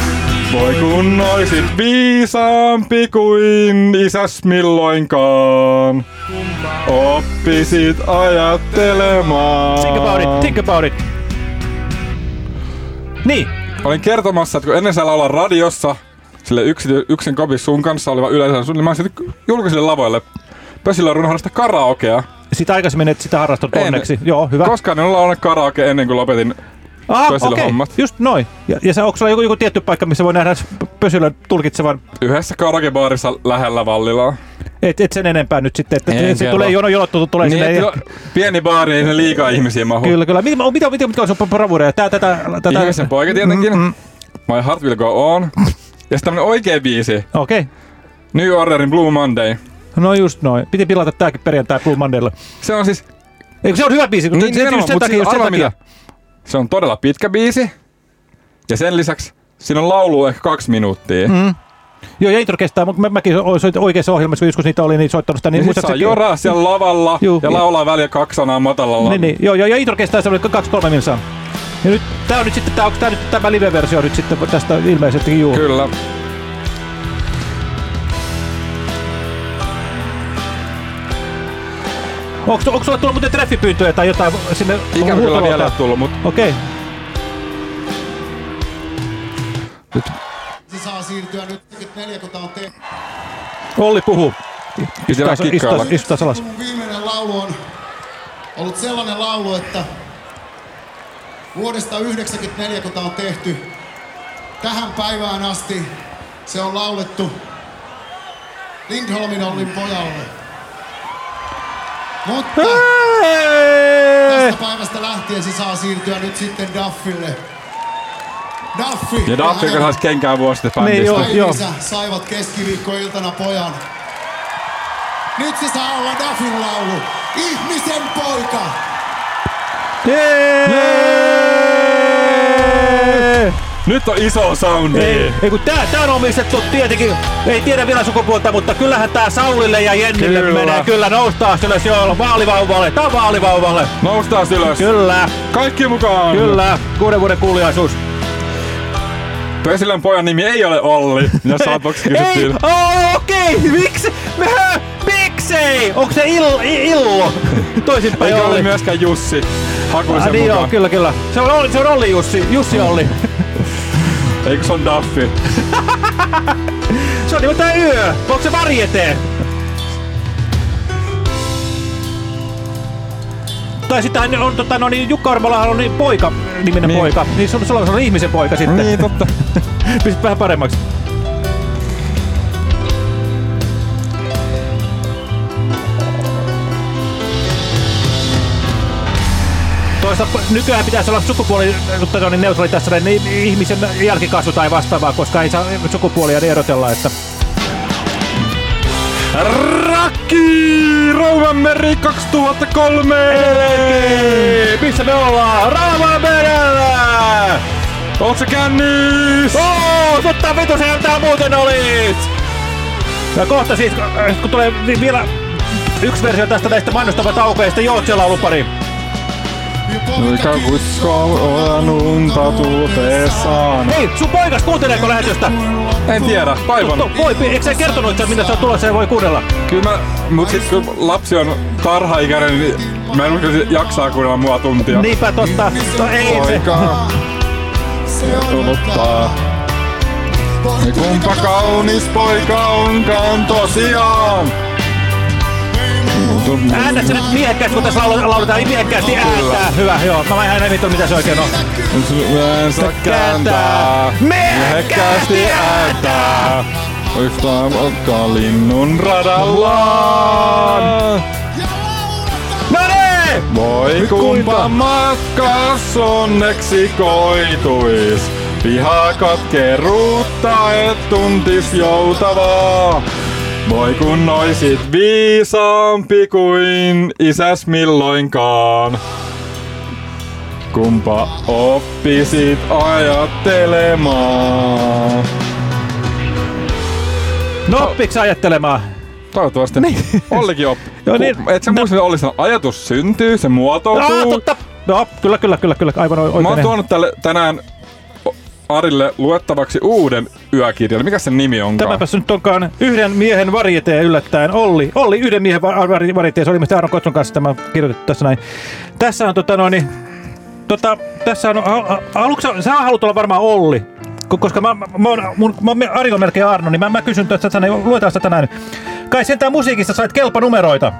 S2: Voi kun oisit viisaampi kuin isäs milloinkaan. Oppisit ajattelemaan.
S1: Think about it, think about it. Niin.
S2: Olin kertomassa, että kun ennen sä laulaa radiossa, sille yksi, yksin kopis sun kanssa oleva yleisö, niin mä sitten julkisille lavoille Pösillä on harrasta karaokea.
S1: sitä aikaisemmin et sitä harrastanut
S2: En.
S1: onneksi. Joo, hyvä.
S2: Koskaan en ole karaoke ennen kuin lopetin
S1: Ah, okei,
S2: hommat.
S1: just noin. Ja, ja se, onko sulla joku, joku tietty paikka, missä voi nähdä pösylön tulkitsevan,
S2: Yhdessä karaokebaarissa lähellä Vallilaa.
S1: et, et sen enempää nyt sitten, että se tulee jono jonottu, tulee
S2: Niin,
S1: sinne.
S2: jo- pieni baari, ei liikaa ihmisiä mahu.
S1: Kyllä, kyllä. Mitä, mitä, mitä, mitkä on sun bravureja? Tää, tätä, tätä...
S2: Ihmisen poika tietenkin.
S1: Mm, mm.
S2: My Heart Will Go On. Ja sitten tämmönen oikea biisi.
S1: Okei. Okay.
S2: New Orderin Blue Monday.
S1: No just noin. Piti pilata tääkin perjantai Blue Mondaylla.
S2: Se on siis...
S1: Eikö se on hyvä biisi?
S2: Niin,
S1: se,
S2: nimenomaan,
S1: just sen takia,
S2: siis
S1: just sen takia.
S2: mitä? Se on todella pitkä biisi. Ja sen lisäksi siinä on laulu ehkä kaksi minuuttia.
S1: Mm. Joo, ja intro kestää, mutta mä, mäkin o- soitin oikeassa ohjelmassa, kun joskus niitä oli, niin soittanut sitä.
S2: Niin,
S1: niin
S2: saa joraa siellä lavalla
S1: Juu,
S2: ja
S1: ja-
S2: laulaa väliä kaksi sanaa matalalla.
S1: Niin, niin. Joo, joo, ja intro kestää semmoinen kaksi kolme minsaa. Ja nyt, tää on nyt sitten, tää, onko tää nyt tämä live-versio nyt sitten tästä ilmeisesti juu?
S2: Kyllä.
S1: Onko, onko sulla tullut muuten treffipyyntöjä tai jotain sinne
S2: Ikävä kyllä vielä ei tullut, mutta
S1: Okei.
S3: Se saa siirtyä nyt 44, kun tää on tehty.
S1: Olli puhuu. Istutaan-
S2: kikkailla.
S1: istutaan- alas.
S3: Mun viimeinen laulu on ollut sellainen laulu, että vuodesta 1994, kun tää on tehty, tähän päivään asti se on laulettu Lindholmin Ollin pojalle. Mutta tästä päivästä lähtien se saa siirtyä nyt sitten Duffille. Duffi
S2: Ja Daffi, joka saisi kenkää vuosi sitten
S1: Niin, joo.
S3: äitinsä saivat keskiviikkoiltana pojan. Nyt se saa olla Duffin laulu. Ihmisen poika!
S1: Jee!
S2: Nyt on iso soundi.
S1: Ei, ei kun tää, tää on omistettu tietenkin, ei tiedä vielä sukupuolta, mutta kyllähän tää Saulille ja Jennille
S2: Kyllä.
S1: menee. Kyllä noustaan ylös joo, vaalivauvalle. Tää on vaalivauvalle.
S2: Noustaan ylös.
S1: Kyllä,
S2: Kaikki mukaan.
S1: kyllä. Kuuden vuoden kuuliaisuus.
S2: Pösilän pojan nimi ei ole Olli, jos saat boksi
S1: Ei,
S2: kysyttiin.
S1: oh, okei, okay. miksi? Mä, miksei? Onko se il, i- Illo? Toisinpäin
S2: Eikä ole myöskään Jussi. Hakuisen
S1: Ah, niin joo,
S2: mukaan.
S1: kyllä, kyllä. Se on, Olli- se on Olli Jussi, Jussi Olli.
S2: Eikö se on Daffi?
S1: Se on nimeltään Yö. Onko se varjetee? Tai sitten on tota, no niin, Jukka Armolahan on niin poika, niminen
S2: Niin.
S1: poika. Niin sulla, sulla on ihmisen poika sitten.
S2: Niin, totta.
S1: Pystyt vähän paremmaksi. Toisaalta nykyään pitäisi olla sukupuoli niin neutraali tässä niin ihmisen jälkikasvu tai vastaavaa, koska ei saa sukupuolia erotella. Että...
S2: Rakki! Rouvanmeri 2003!
S1: Missä me ollaan? Raavamerellä!
S2: Oot sä kännys?
S1: Oo, totta vitu se tää muuten olit! Ja kohta siis, kun tulee vi- vielä yksi versio tästä näistä mainostavat aukeista Jootsen laulupari.
S2: Mikä kusko on unta tuuteessaan?
S1: Hei, sun poikas kuunteleeko lähetystä?
S2: En tiedä, toivon.
S1: To, voi, eikö sä kertonut, että minä se on tulossa ja voi kuunnella?
S2: Kyllä mä, mut sit kun lapsi on tarhaikäinen, niin mä en se jaksaa kuunnella mua tuntia.
S1: Niinpä totta. No ei se.
S2: Poika tuluttaa. Ja kumpa kaunis poika onkaan tosiaan.
S1: Äännä se nyt miehekkäästi, kun tässä laul- lauletaan niin miehekkäästi ääntää. Hyvä, joo. Mä en enää vittu, mitä se oikein on.
S2: Yleensä kääntää, miehekkäästi ääntää. Yhtä ottaa linnun radallaan.
S1: No niin!
S2: Voi kumpa matkas onneksi koituis. Piha katkeruutta et tuntis joutavaa. Voi kun oisit viisaampi kuin isäs milloinkaan. Kumpa oppisit ajattelemaan.
S1: No oppiks ajattelemaan?
S2: Toivottavasti. Niin. Ollikin oppi.
S1: Joo, niin.
S2: Et sä muista, Olli sanoi, ajatus syntyy, se muotoutuu.
S1: Ah, totta. Joo, kyllä, kyllä, kyllä, kyllä. Aivan oikein.
S2: Mä oon tuonut tälle tänään Arille luettavaksi uuden yökirjan. Mikä sen nimi onkaan?
S1: Tämäpäs nyt onkaan yhden miehen varjeteen yllättäen Olli. Olli yhden miehen var- var- varjeteen. Se oli ilmeisesti Aaron Kotson kanssa tämä kirjoitettu tässä näin. Tässä on tota noin, niin, tota, tässä on, al- al- aluksi sä haluat olla varmaan Olli. Ko- Koska mä, mä, mä, oon- mun, mä oon Ari on melkein Arno, niin mä, mä kysyn, että sä, luetaan sitä tänään. Kai sentään musiikista sait kelpanumeroita.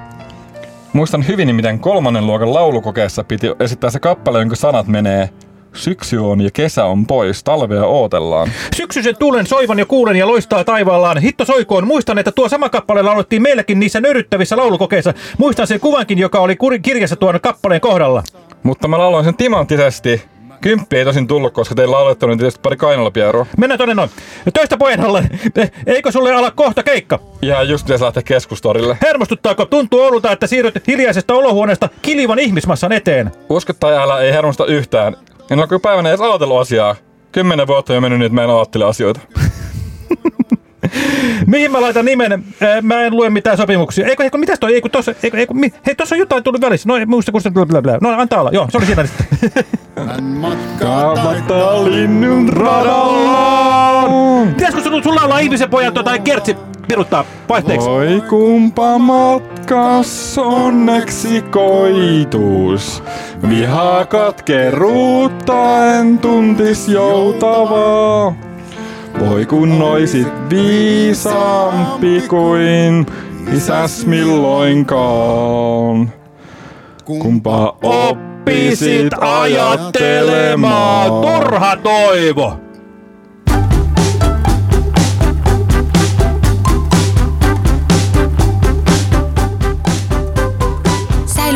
S2: Muistan hyvin, miten kolmannen luokan laulukokeessa piti esittää se kappale, jonka sanat menee Syksy on ja kesä on pois, talvea ootellaan.
S1: Syksyisen tuulen soivan ja kuulen ja loistaa taivaallaan. Hitto soikoon. Muistan, että tuo sama kappale laulettiin meilläkin niissä nöyryttävissä laulukokeissa. Muistan sen kuvankin, joka oli kirjassa tuon kappaleen kohdalla.
S2: Mutta mä lauloin sen timanttisesti. Kymppi ei tosin tullut, koska teillä on laulettu niin tietysti pari kainalapieroa.
S1: Mennään tonne noin. Töistä pojan alle. E- Eikö sulle ala kohta keikka?
S2: Ja just pitäisi lähteä keskustorille.
S1: Hermostuttaako? Tuntuu Oululta, että siirryt hiljaisesta olohuoneesta kilivan ihmismassan eteen.
S2: Usko tai älä, ei hermosta yhtään. En ole kyllä päivänä edes ajatellut asiaa. Kymmenen vuotta jo mennyt niin, että mä en ajattele asioita.
S1: Mihin mä laitan nimen? Mä en lue mitään sopimuksia. Eikö, eikö mitäs toi? Eikö tossa, eikö, eikö, mi, hei, tossa on jotain tullut välissä. No, muista, kun se bla bla bla. No, antaa olla. Joo, se oli siinä sitten.
S2: Kaavata linnun radallaan.
S1: Pitäisikö sulla, olla ihmisen pojan tota kertsi piruttaa vaihteeksi?
S2: Oi kumpa matkas onneksi koitus. Viha katkeruutta en tuntis joutavaa. Voi kun oisit viisaampi kuin isäs milloinkaan. Kumpa oppisit ajattelemaan.
S1: Turha toivo.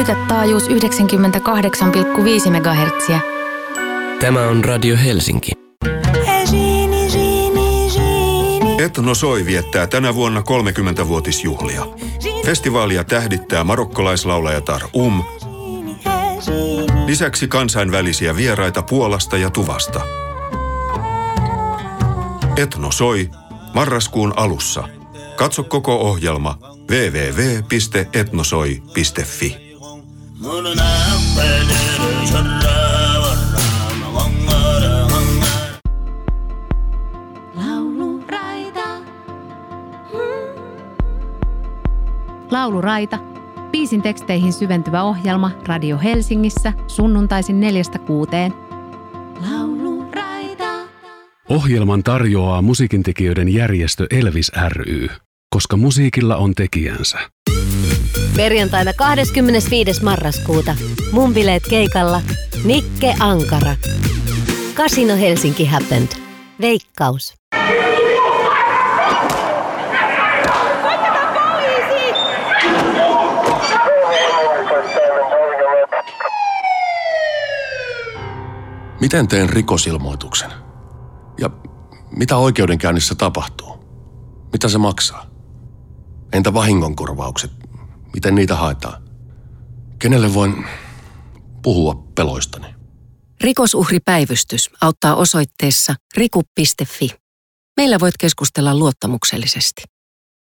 S7: Säilytä taajuus 98,5 MHz.
S16: Tämä on Radio Helsinki.
S17: Etno Soi viettää tänä vuonna 30-vuotisjuhlia. Festivaalia tähdittää marokkolaislaulajatar Um. Lisäksi kansainvälisiä vieraita Puolasta ja Tuvasta. Etno Soi marraskuun alussa. Katso koko ohjelma www.etnosoi.fi.
S18: Lauluraita. Biisin teksteihin syventyvä ohjelma Radio Helsingissä sunnuntaisin neljästä kuuteen.
S19: Ohjelman tarjoaa musiikintekijöiden järjestö Elvis ry, koska musiikilla on tekijänsä.
S9: Perjantaina 25. marraskuuta. Mun bileet keikalla. Nikke Ankara. Casino Helsinki Happened. Veikkaus.
S20: Miten teen rikosilmoituksen? Ja mitä oikeudenkäynnissä tapahtuu? Mitä se maksaa? Entä vahingonkorvaukset? Miten niitä haetaan? Kenelle voin puhua peloistani?
S21: Rikosuhripäivystys auttaa osoitteessa riku.fi. Meillä voit keskustella luottamuksellisesti.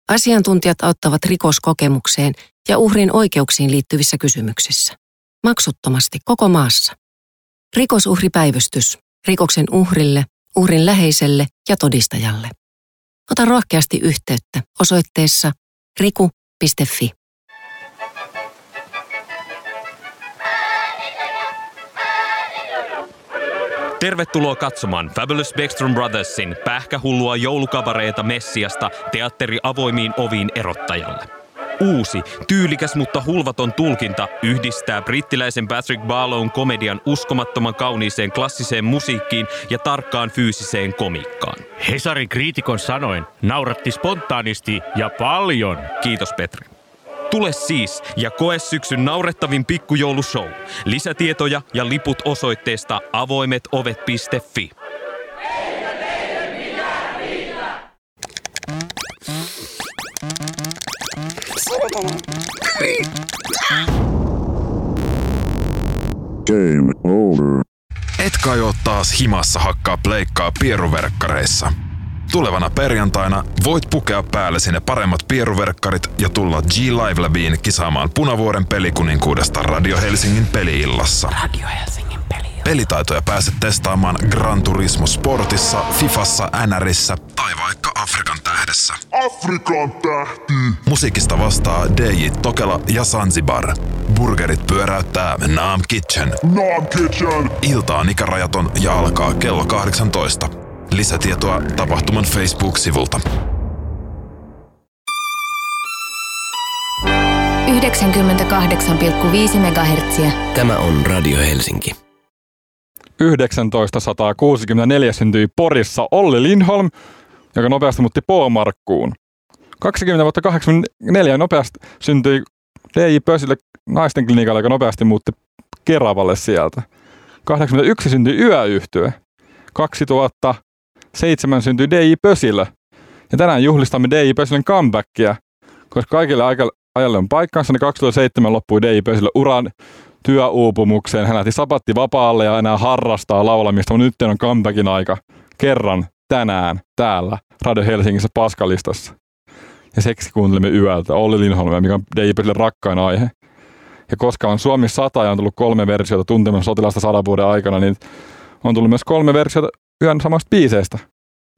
S21: Asiantuntijat auttavat rikoskokemukseen ja uhrin oikeuksiin liittyvissä kysymyksissä. Maksuttomasti koko maassa. Rikosuhripäivystys. Rikoksen uhrille, uhrin läheiselle ja todistajalle. Ota rohkeasti yhteyttä osoitteessa riku.fi.
S22: Tervetuloa katsomaan Fabulous Beckstrom Brothersin pähkähullua joulukabareita Messiasta teatteri avoimiin oviin erottajalle. Uusi, tyylikäs mutta hulvaton tulkinta yhdistää brittiläisen Patrick Barlown komedian uskomattoman kauniiseen klassiseen musiikkiin ja tarkkaan fyysiseen komiikkaan.
S23: Hesarin kriitikon sanoin, nauratti spontaanisti ja paljon.
S22: Kiitos Petri. Tule siis ja koe syksyn naurettavin pikkujoulushow. Lisätietoja ja liput osoitteesta avoimetovet.fi.
S24: Game over.
S25: Et kai oo taas himassa hakkaa pleikkaa pieruverkkareissa. Tulevana perjantaina voit pukea päälle sinne paremmat pieruverkkarit ja tulla G-Live Labiin kisaamaan Punavuoren pelikuninkuudesta Radio Helsingin peliillassa.
S12: Radio Helsingin peli.
S25: Pelitaitoja pääset testaamaan Gran Turismo Sportissa, Fifassa, NRissä tai vaikka Afrikan tähdessä.
S24: Afrikan tähti.
S25: Musiikista vastaa DJ Tokela ja Zanzibar. Burgerit pyöräyttää Naam Kitchen.
S24: Naam Kitchen.
S25: Ilta on ikärajaton ja alkaa kello 18. Lisätietoa tapahtuman Facebook-sivulta.
S7: 98,5 MHz.
S16: Tämä on Radio Helsinki.
S2: 1964 syntyi Porissa Olli Lindholm, joka nopeasti muutti Poomarkkuun. 20 vuotta 84 nopeasti syntyi DJ Pösille naisten klinikalle, joka nopeasti muutti Keravalle sieltä. 81 syntyi Yöyhtye. 2007 syntyi DJ Pösille. Ja tänään juhlistamme DJ Pösillen comebackia, koska kaikille ajalle on paikkansa, niin 2007 loppui DJ Pösille uran työuupumukseen. Hän lähti sapatti vapaalle ja enää harrastaa laulamista, mutta nyt on comebackin aika kerran tänään täällä Radio Helsingissä Paskalistassa. Ja seksi kuuntelemme yöltä Olli Lindholmia, mikä on DJ Pösille rakkain aihe. Ja koska on Suomi 100 ja on tullut kolme versiota tuntemaan sotilasta sadan vuoden aikana, niin on tullut myös kolme versiota yön samasta biiseistä.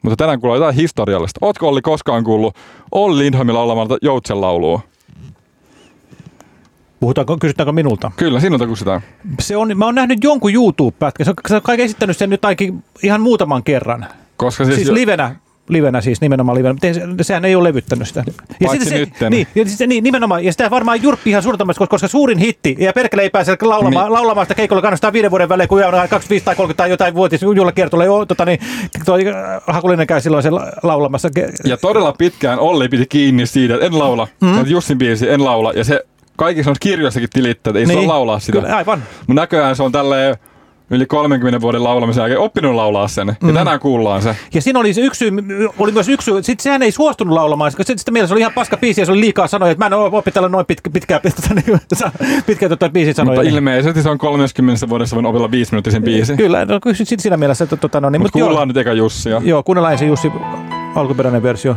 S2: Mutta tänään kuullaan jotain historiallista. Ootko Olli koskaan kuullut Olli Lindholmin laulamalta Joutsen laulua?
S1: Puhutaanko, kysytäänkö minulta?
S2: Kyllä, sinulta kysytään.
S1: Se on, mä oon nähnyt jonkun YouTube-pätkän. Se on, se on kai esittänyt sen nyt ihan muutaman kerran.
S2: Koska
S1: Siis,
S2: siis,
S1: livenä. Livenä siis, nimenomaan livenä. Se, sehän ei ole levyttänyt sitä. Ja
S2: Paitsi
S1: sitten
S2: nytten.
S1: Niin, ja siis, niin, nimenomaan. Ja sitä varmaan Jurppi ihan suurtamassa, koska, koska suurin hitti, ja perkele ei pääse laulamaan, niin. laulamaan sitä keikolla kannastaa viiden vuoden välein, kun on 25 tai 30 tai jotain vuotis juhlakiertolla. Joo, tota, niin, toi Hakulinen käy silloin sen la- laulamassa.
S2: Ja todella pitkään Olli piti kiinni siitä, että en laula.
S1: Mm.
S2: Mm. Jussin biisi, en laula. Ja se kaikissa on kirjoissakin tilittää, että ei. Niin. saa laulaa sitä.
S1: Kyllä, aivan.
S2: Mutta näköjään se on tälleen yli 30 vuoden laulamisen jälkeen oppinut laulaa sen. Ja
S1: Mm.
S2: tänään kuullaan se.
S1: Ja siinä oli se yksi syy, oli myös yksi syy, sitten sehän ei suostunut laulamaan, koska sitten mielessä oli ihan paska biisi ja se oli liikaa sanoja, että mä en ole opetella noin pitkä, pitkää, pitkää, pitkää tota, biisin sanoja.
S2: Mutta ilmeisesti se on 30 vuodessa voinut opilla 5 minuuttisen biisin.
S1: Kyllä, no kyllä sit siinä mielessä, että tota, no niin,
S2: Mutta
S1: mut joo,
S2: kuullaan nyt eka Jussia.
S1: joo, kuunnellaan ensin Jussi alkuperäinen versio.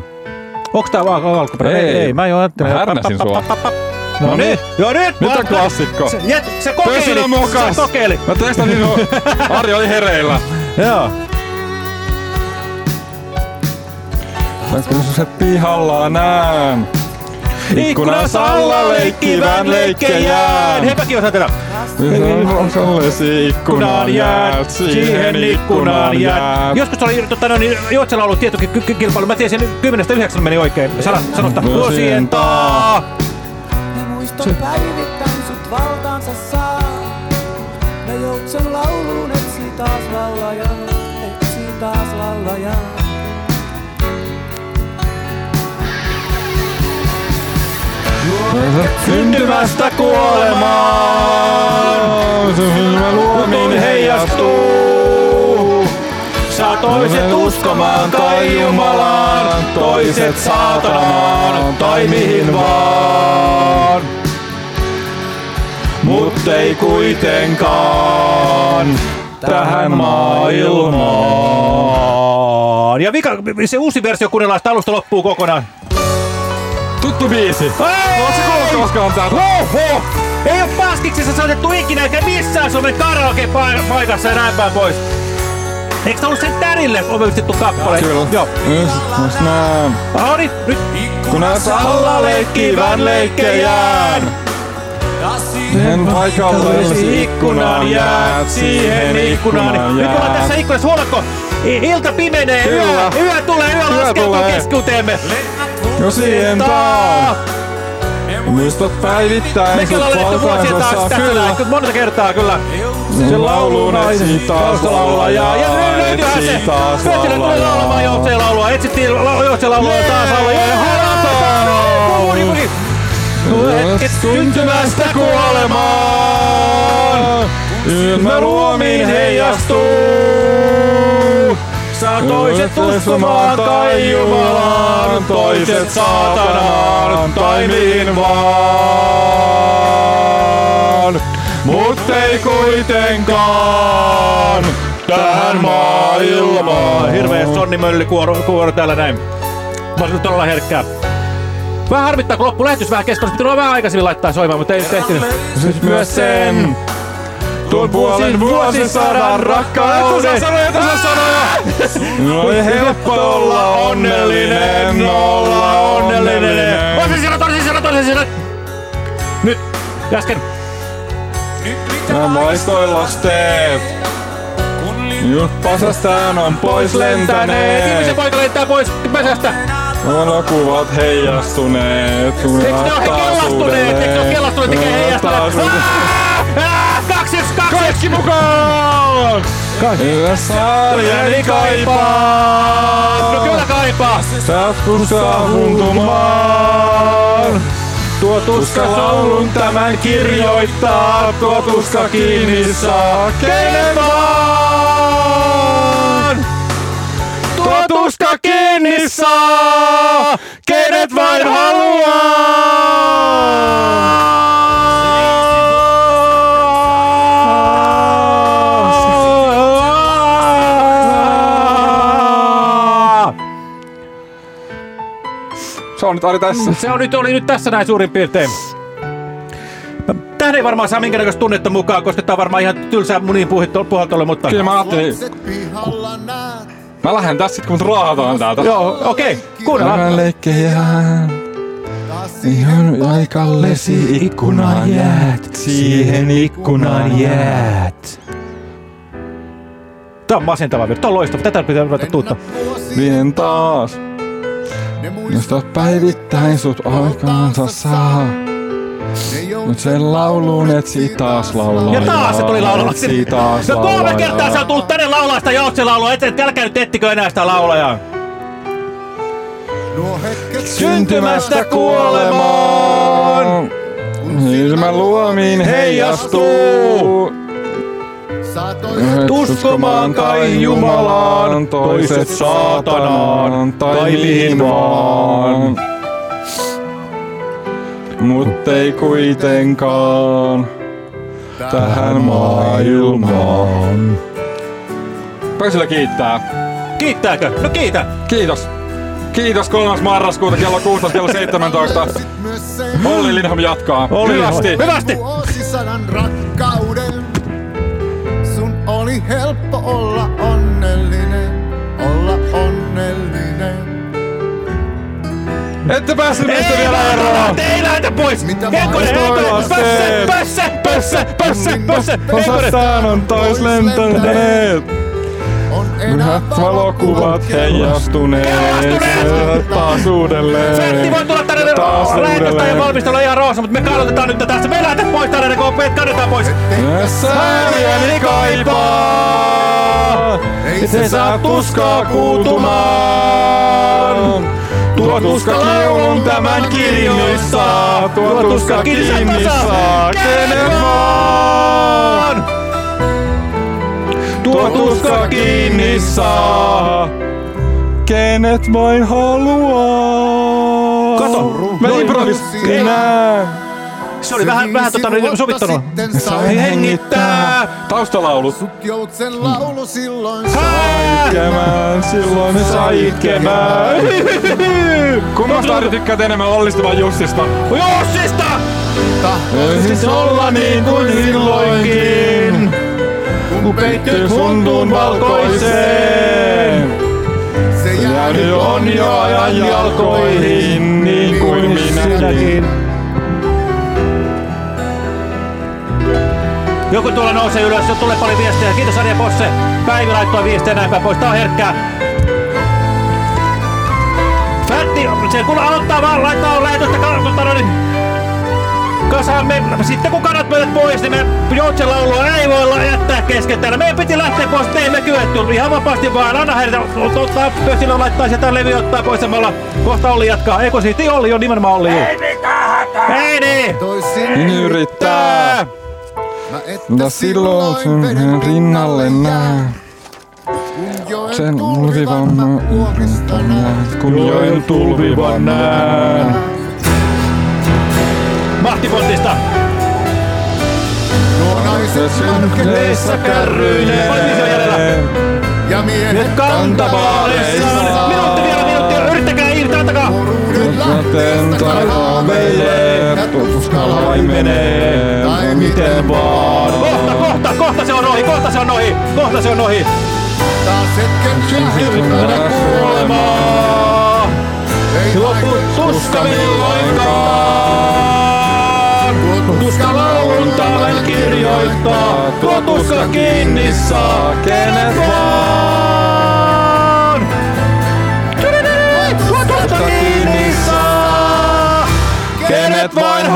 S1: Tää vaan alkuperäinen?
S2: Ei.
S1: ei, ei mä jo ajattelin.
S2: Mä härnäsin sua.
S1: No
S2: No
S1: niin,
S2: niin.
S1: joo nyt!
S2: Nyt on klassikko.
S1: Se, jät, se kokeili, se kokeili.
S2: Mä testasin, no, Ari oli hereillä.
S1: Joo.
S2: Mä kun se pihalla näen. Ikkunassa alla leikkivän leikkejään.
S1: Heipäkin osaa tätä.
S2: Sallesi ikkunaan jäät, siihen ikkunaan jäät.
S1: Joskus oli tota, no, niin, Jotsella ollut tietokilpailu. Mä tiesin 10-9 meni oikein. Sanotta. Vuosien taa.
S15: Muiston päivittäin sut valtaansa saa. Ne joutsen lauluun etsii taas laulaja, etsii taas laulaja.
S2: Syntymästä kuolemaan, silmä luomiin heijastuu.
S1: Saa toiset uskomaan kai Jumalaan, toiset saatanaan tai mihin vaan.
S2: Mut ei kuitenkaan tähän maailmaan.
S1: Ja vika, se uusi versio kuunnellaan alusta loppuu kokonaan.
S2: Tuttu biisi.
S1: Ei!
S2: Se kuullut koskaan täältä?
S1: Oho! Ei oo paskiksessa soitettu ikinä eikä missään Suomen karaoke-paikassa ja näin päin pois. Eikö ollut sen tärille omistettu kappale?
S2: Kyllä.
S1: Joo.
S2: Just näin.
S1: Ah, niin, nyt.
S2: Ikkunassa alla leikkivän leikkejään. Siihen paikallesi ikkunaan jäät, siihen ikkunaan
S1: Nyt ollaan
S2: jäät.
S1: tässä ikkunassa, huomatko? Ilta pimenee, yö,
S2: Kyllä.
S1: yö tulee, yö
S2: Yö
S1: laskeutuu
S2: tulee.
S1: keskuuteemme.
S2: Jo siihen taa. Muistot päivittäin
S1: Mekin ollaan lehty vuosien taakse
S2: kyllä.
S1: näin, monta kertaa kyllä.
S2: Se lauluun etsii taas laulajaa,
S1: Ja löytyyhän se.
S2: taas
S1: tuli
S2: laulajaa.
S1: laulamaan Joutseen laulua. Etsittiin Joutseen laulua taas laulajaa. Ja puri. Hetket
S2: Syntymästä kuolemaan, ilma luomiin heijastuu.
S1: Saa toiset uskomaan kai Jumalaan, toiset saatanaan tai mihin
S2: vaan. Mut ei kuitenkaan tähän maailmaan.
S1: Hirveä Sonni Mölli kuoro, täällä näin. Mä todella herkkää. Vähän harmittaa, kun loppu lähetys vähän kesken. Olisi pitänyt vähän aikaisemmin laittaa soimaan, mutta ei tehty.
S2: Siis myös sen tuon puolen vuosisadan rakkauden. Tässä sanoja, tässä sanoja. Oli helppo olla onnellinen, olla onnellinen.
S1: Toisen siellä, toisen siellä, toisen siellä. Nyt, äsken.
S2: Mä maistoin lasteet. Just pasastaan on pois lentäneet.
S1: Ihmisen poika lentää pois pesästä.
S2: Valokuvat heijastuneet. Sun
S1: Eikö ne ole he kellastuneet? Eikö ne ole kellastuneet tekee heijastuneet? Kaksi, yksi, kaksi!
S2: Kaikki mukaan! Kyllä sarjani kaipaa.
S1: No kyllä kaipaa.
S2: Taskussa huntumaan. Tuo tuska laulun tämän kirjoittaa, tuo tuska kiinni saa kenen vaan. Kiinni saa, kenet vain haluaa. Se on nyt Ari tässä.
S1: Se on nyt, oli nyt tässä näin suurin piirtein. Tähän ei varmaan saa minkäännäköistä tunnetta mukaan, koska tää on varmaan ihan tylsää munin puhaltolle, mutta...
S2: Kyllä mä ajattelin, Mä lähden tässä sit kun mut raahataan täältä.
S1: Joo, okei, okay. kuunnellaan.
S2: Tämän leikkejään. Ihan aikallesi ikkunaan jäät, siihen ikkunaan jäät.
S1: Tää on masentava virta, tää on loistava, tätä pitää ruveta tuutta.
S2: Vien taas, josta päivittäin sut aikaansa saa. Nyt sen laulun etsi taas laulaa.
S1: Ja taas se tuli laulaa.
S2: Etsi taas
S1: No kolme kertaa se on tullut tänne laulaa sitä joutsenlaulua, et, et älkää nyt ettikö enää sitä laulajaa.
S2: Syntymästä kuolemaan. Ilmän luomiin heijastuu. Uskomaan kai Jumalaan, toiset saatanaan tai mihin vaan. Mut ei kuitenkaan tähän maailmaan. Pöysillä kiittää.
S1: Kiittääkö? No kiitä.
S2: Kiitos. Kiitos 3. marraskuuta kello 16 kello 17. Olli Lindholm jatkaa.
S1: Olli
S2: Hyvästi.
S1: Hyvästi.
S3: Vuosisadan rakkauden. Sun oli helppo olla
S2: Ette päässyt meistä
S1: Ei
S2: vielä eroon.
S1: Ei lähdetä pois! Enkonen,
S2: Toivoa
S1: Enkonen, pösse,
S2: sen.
S1: pösse, pösse, pösse, pösse! Enkonen!
S2: Osastaan on tois lentäneet. Yhä valokuvat heijastuneet. Taas uudelleen.
S1: Sertti voi tulla tänne
S2: Taas
S1: lähetystä ja valmistella ihan roosa, mutta me kallotetaan nyt tässä. Me lähdetään pois tänne, kun me kannetaan pois.
S2: Sääliäni kaipaa. Se saa tuskaa kuutumaan. Tuo tuska laulun tämän kiinni saa. Tuo tuska kiinni saa. Kenen vaan. Tuo tuska kiinni saa. Kenet vain haluaa.
S1: Kato,
S2: Mä
S1: noin-
S2: improvisoin.
S1: Se oli vähän, vähän tota, niin sovittanut.
S2: Sai hengittää. Taustalaulut.
S3: Joutsen laulu silloin
S2: Itkemään, silloin ne sai itkemään. Kummasta Ari tykkäät enemmän Ollista vai Jussista?
S1: Jussista!
S2: Siis olla niin kuin silloinkin, kun peittyy suntuun valkoiseen.
S3: Se
S2: Jäänyt on jo ajan jalkoihin, niin kuin minäkin.
S1: Joku tuolla nousee ylös, jo tulee paljon viestejä. Kiitos Arja Posse. Päivi laittoi viestejä näin päin pois. Tää on herkkää. Fätti, se kun aloittaa vaan laittaa lähetystä no, niin, kasaan. Me, sitten kun kannat meidät pois, niin me Joutsen laulua ei voi jättää kesken täällä. Meidän piti lähteä pois, mutta ei me kyetty. Ihan vapaasti vaan. Anna heitä ottaa pösillä laittaa sieltä levy ottaa pois samalla. Kohta Olli jatkaa. Eikö siitä Olli on nimenomaan Olli? Ei mitään hätää. Ei niin.
S2: Niin yrittää. Mutta silloin sen rinnalle näe. Sen tulvivan näen, kun joen tulvivan näen.
S1: Mahtipontista.
S3: Nuo naiset
S2: Synkeleissä kärryineen.
S3: ja miehet
S1: Kantavaaleissa. Minuutti vielä, minuutti. Yrittäkää irti, antakaa.
S2: Joten taivaan veilleet, vai menee, tai miten vaan.
S1: Kohta, kohta, kohta se on ohi, kohta se on ohi, kohta se on ohi.
S3: taas hetken
S2: Syntymällä kuolemaa,
S3: Ei
S2: loput tuska milloinkaan. Tuska laulun talen kirjoittaa.
S1: tuo tuska kiinni saa, kenet vaan. Tuo tuska kiinni kenet vain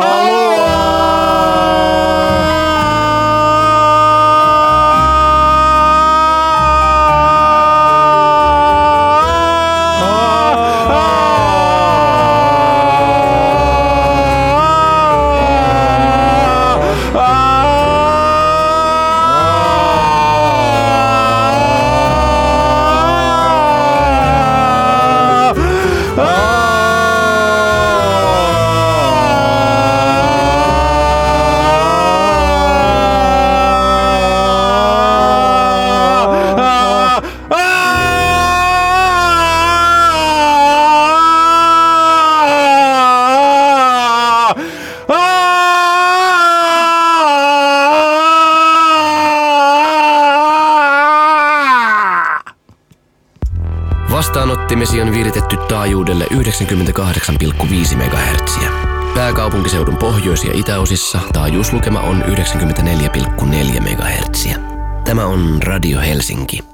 S16: Vastaanottimesi on viritetty taajuudelle 98,5 MHz. Pääkaupunkiseudun pohjois- ja itäosissa taajuuslukema on 94,4 MHz. Tämä on Radio Helsinki.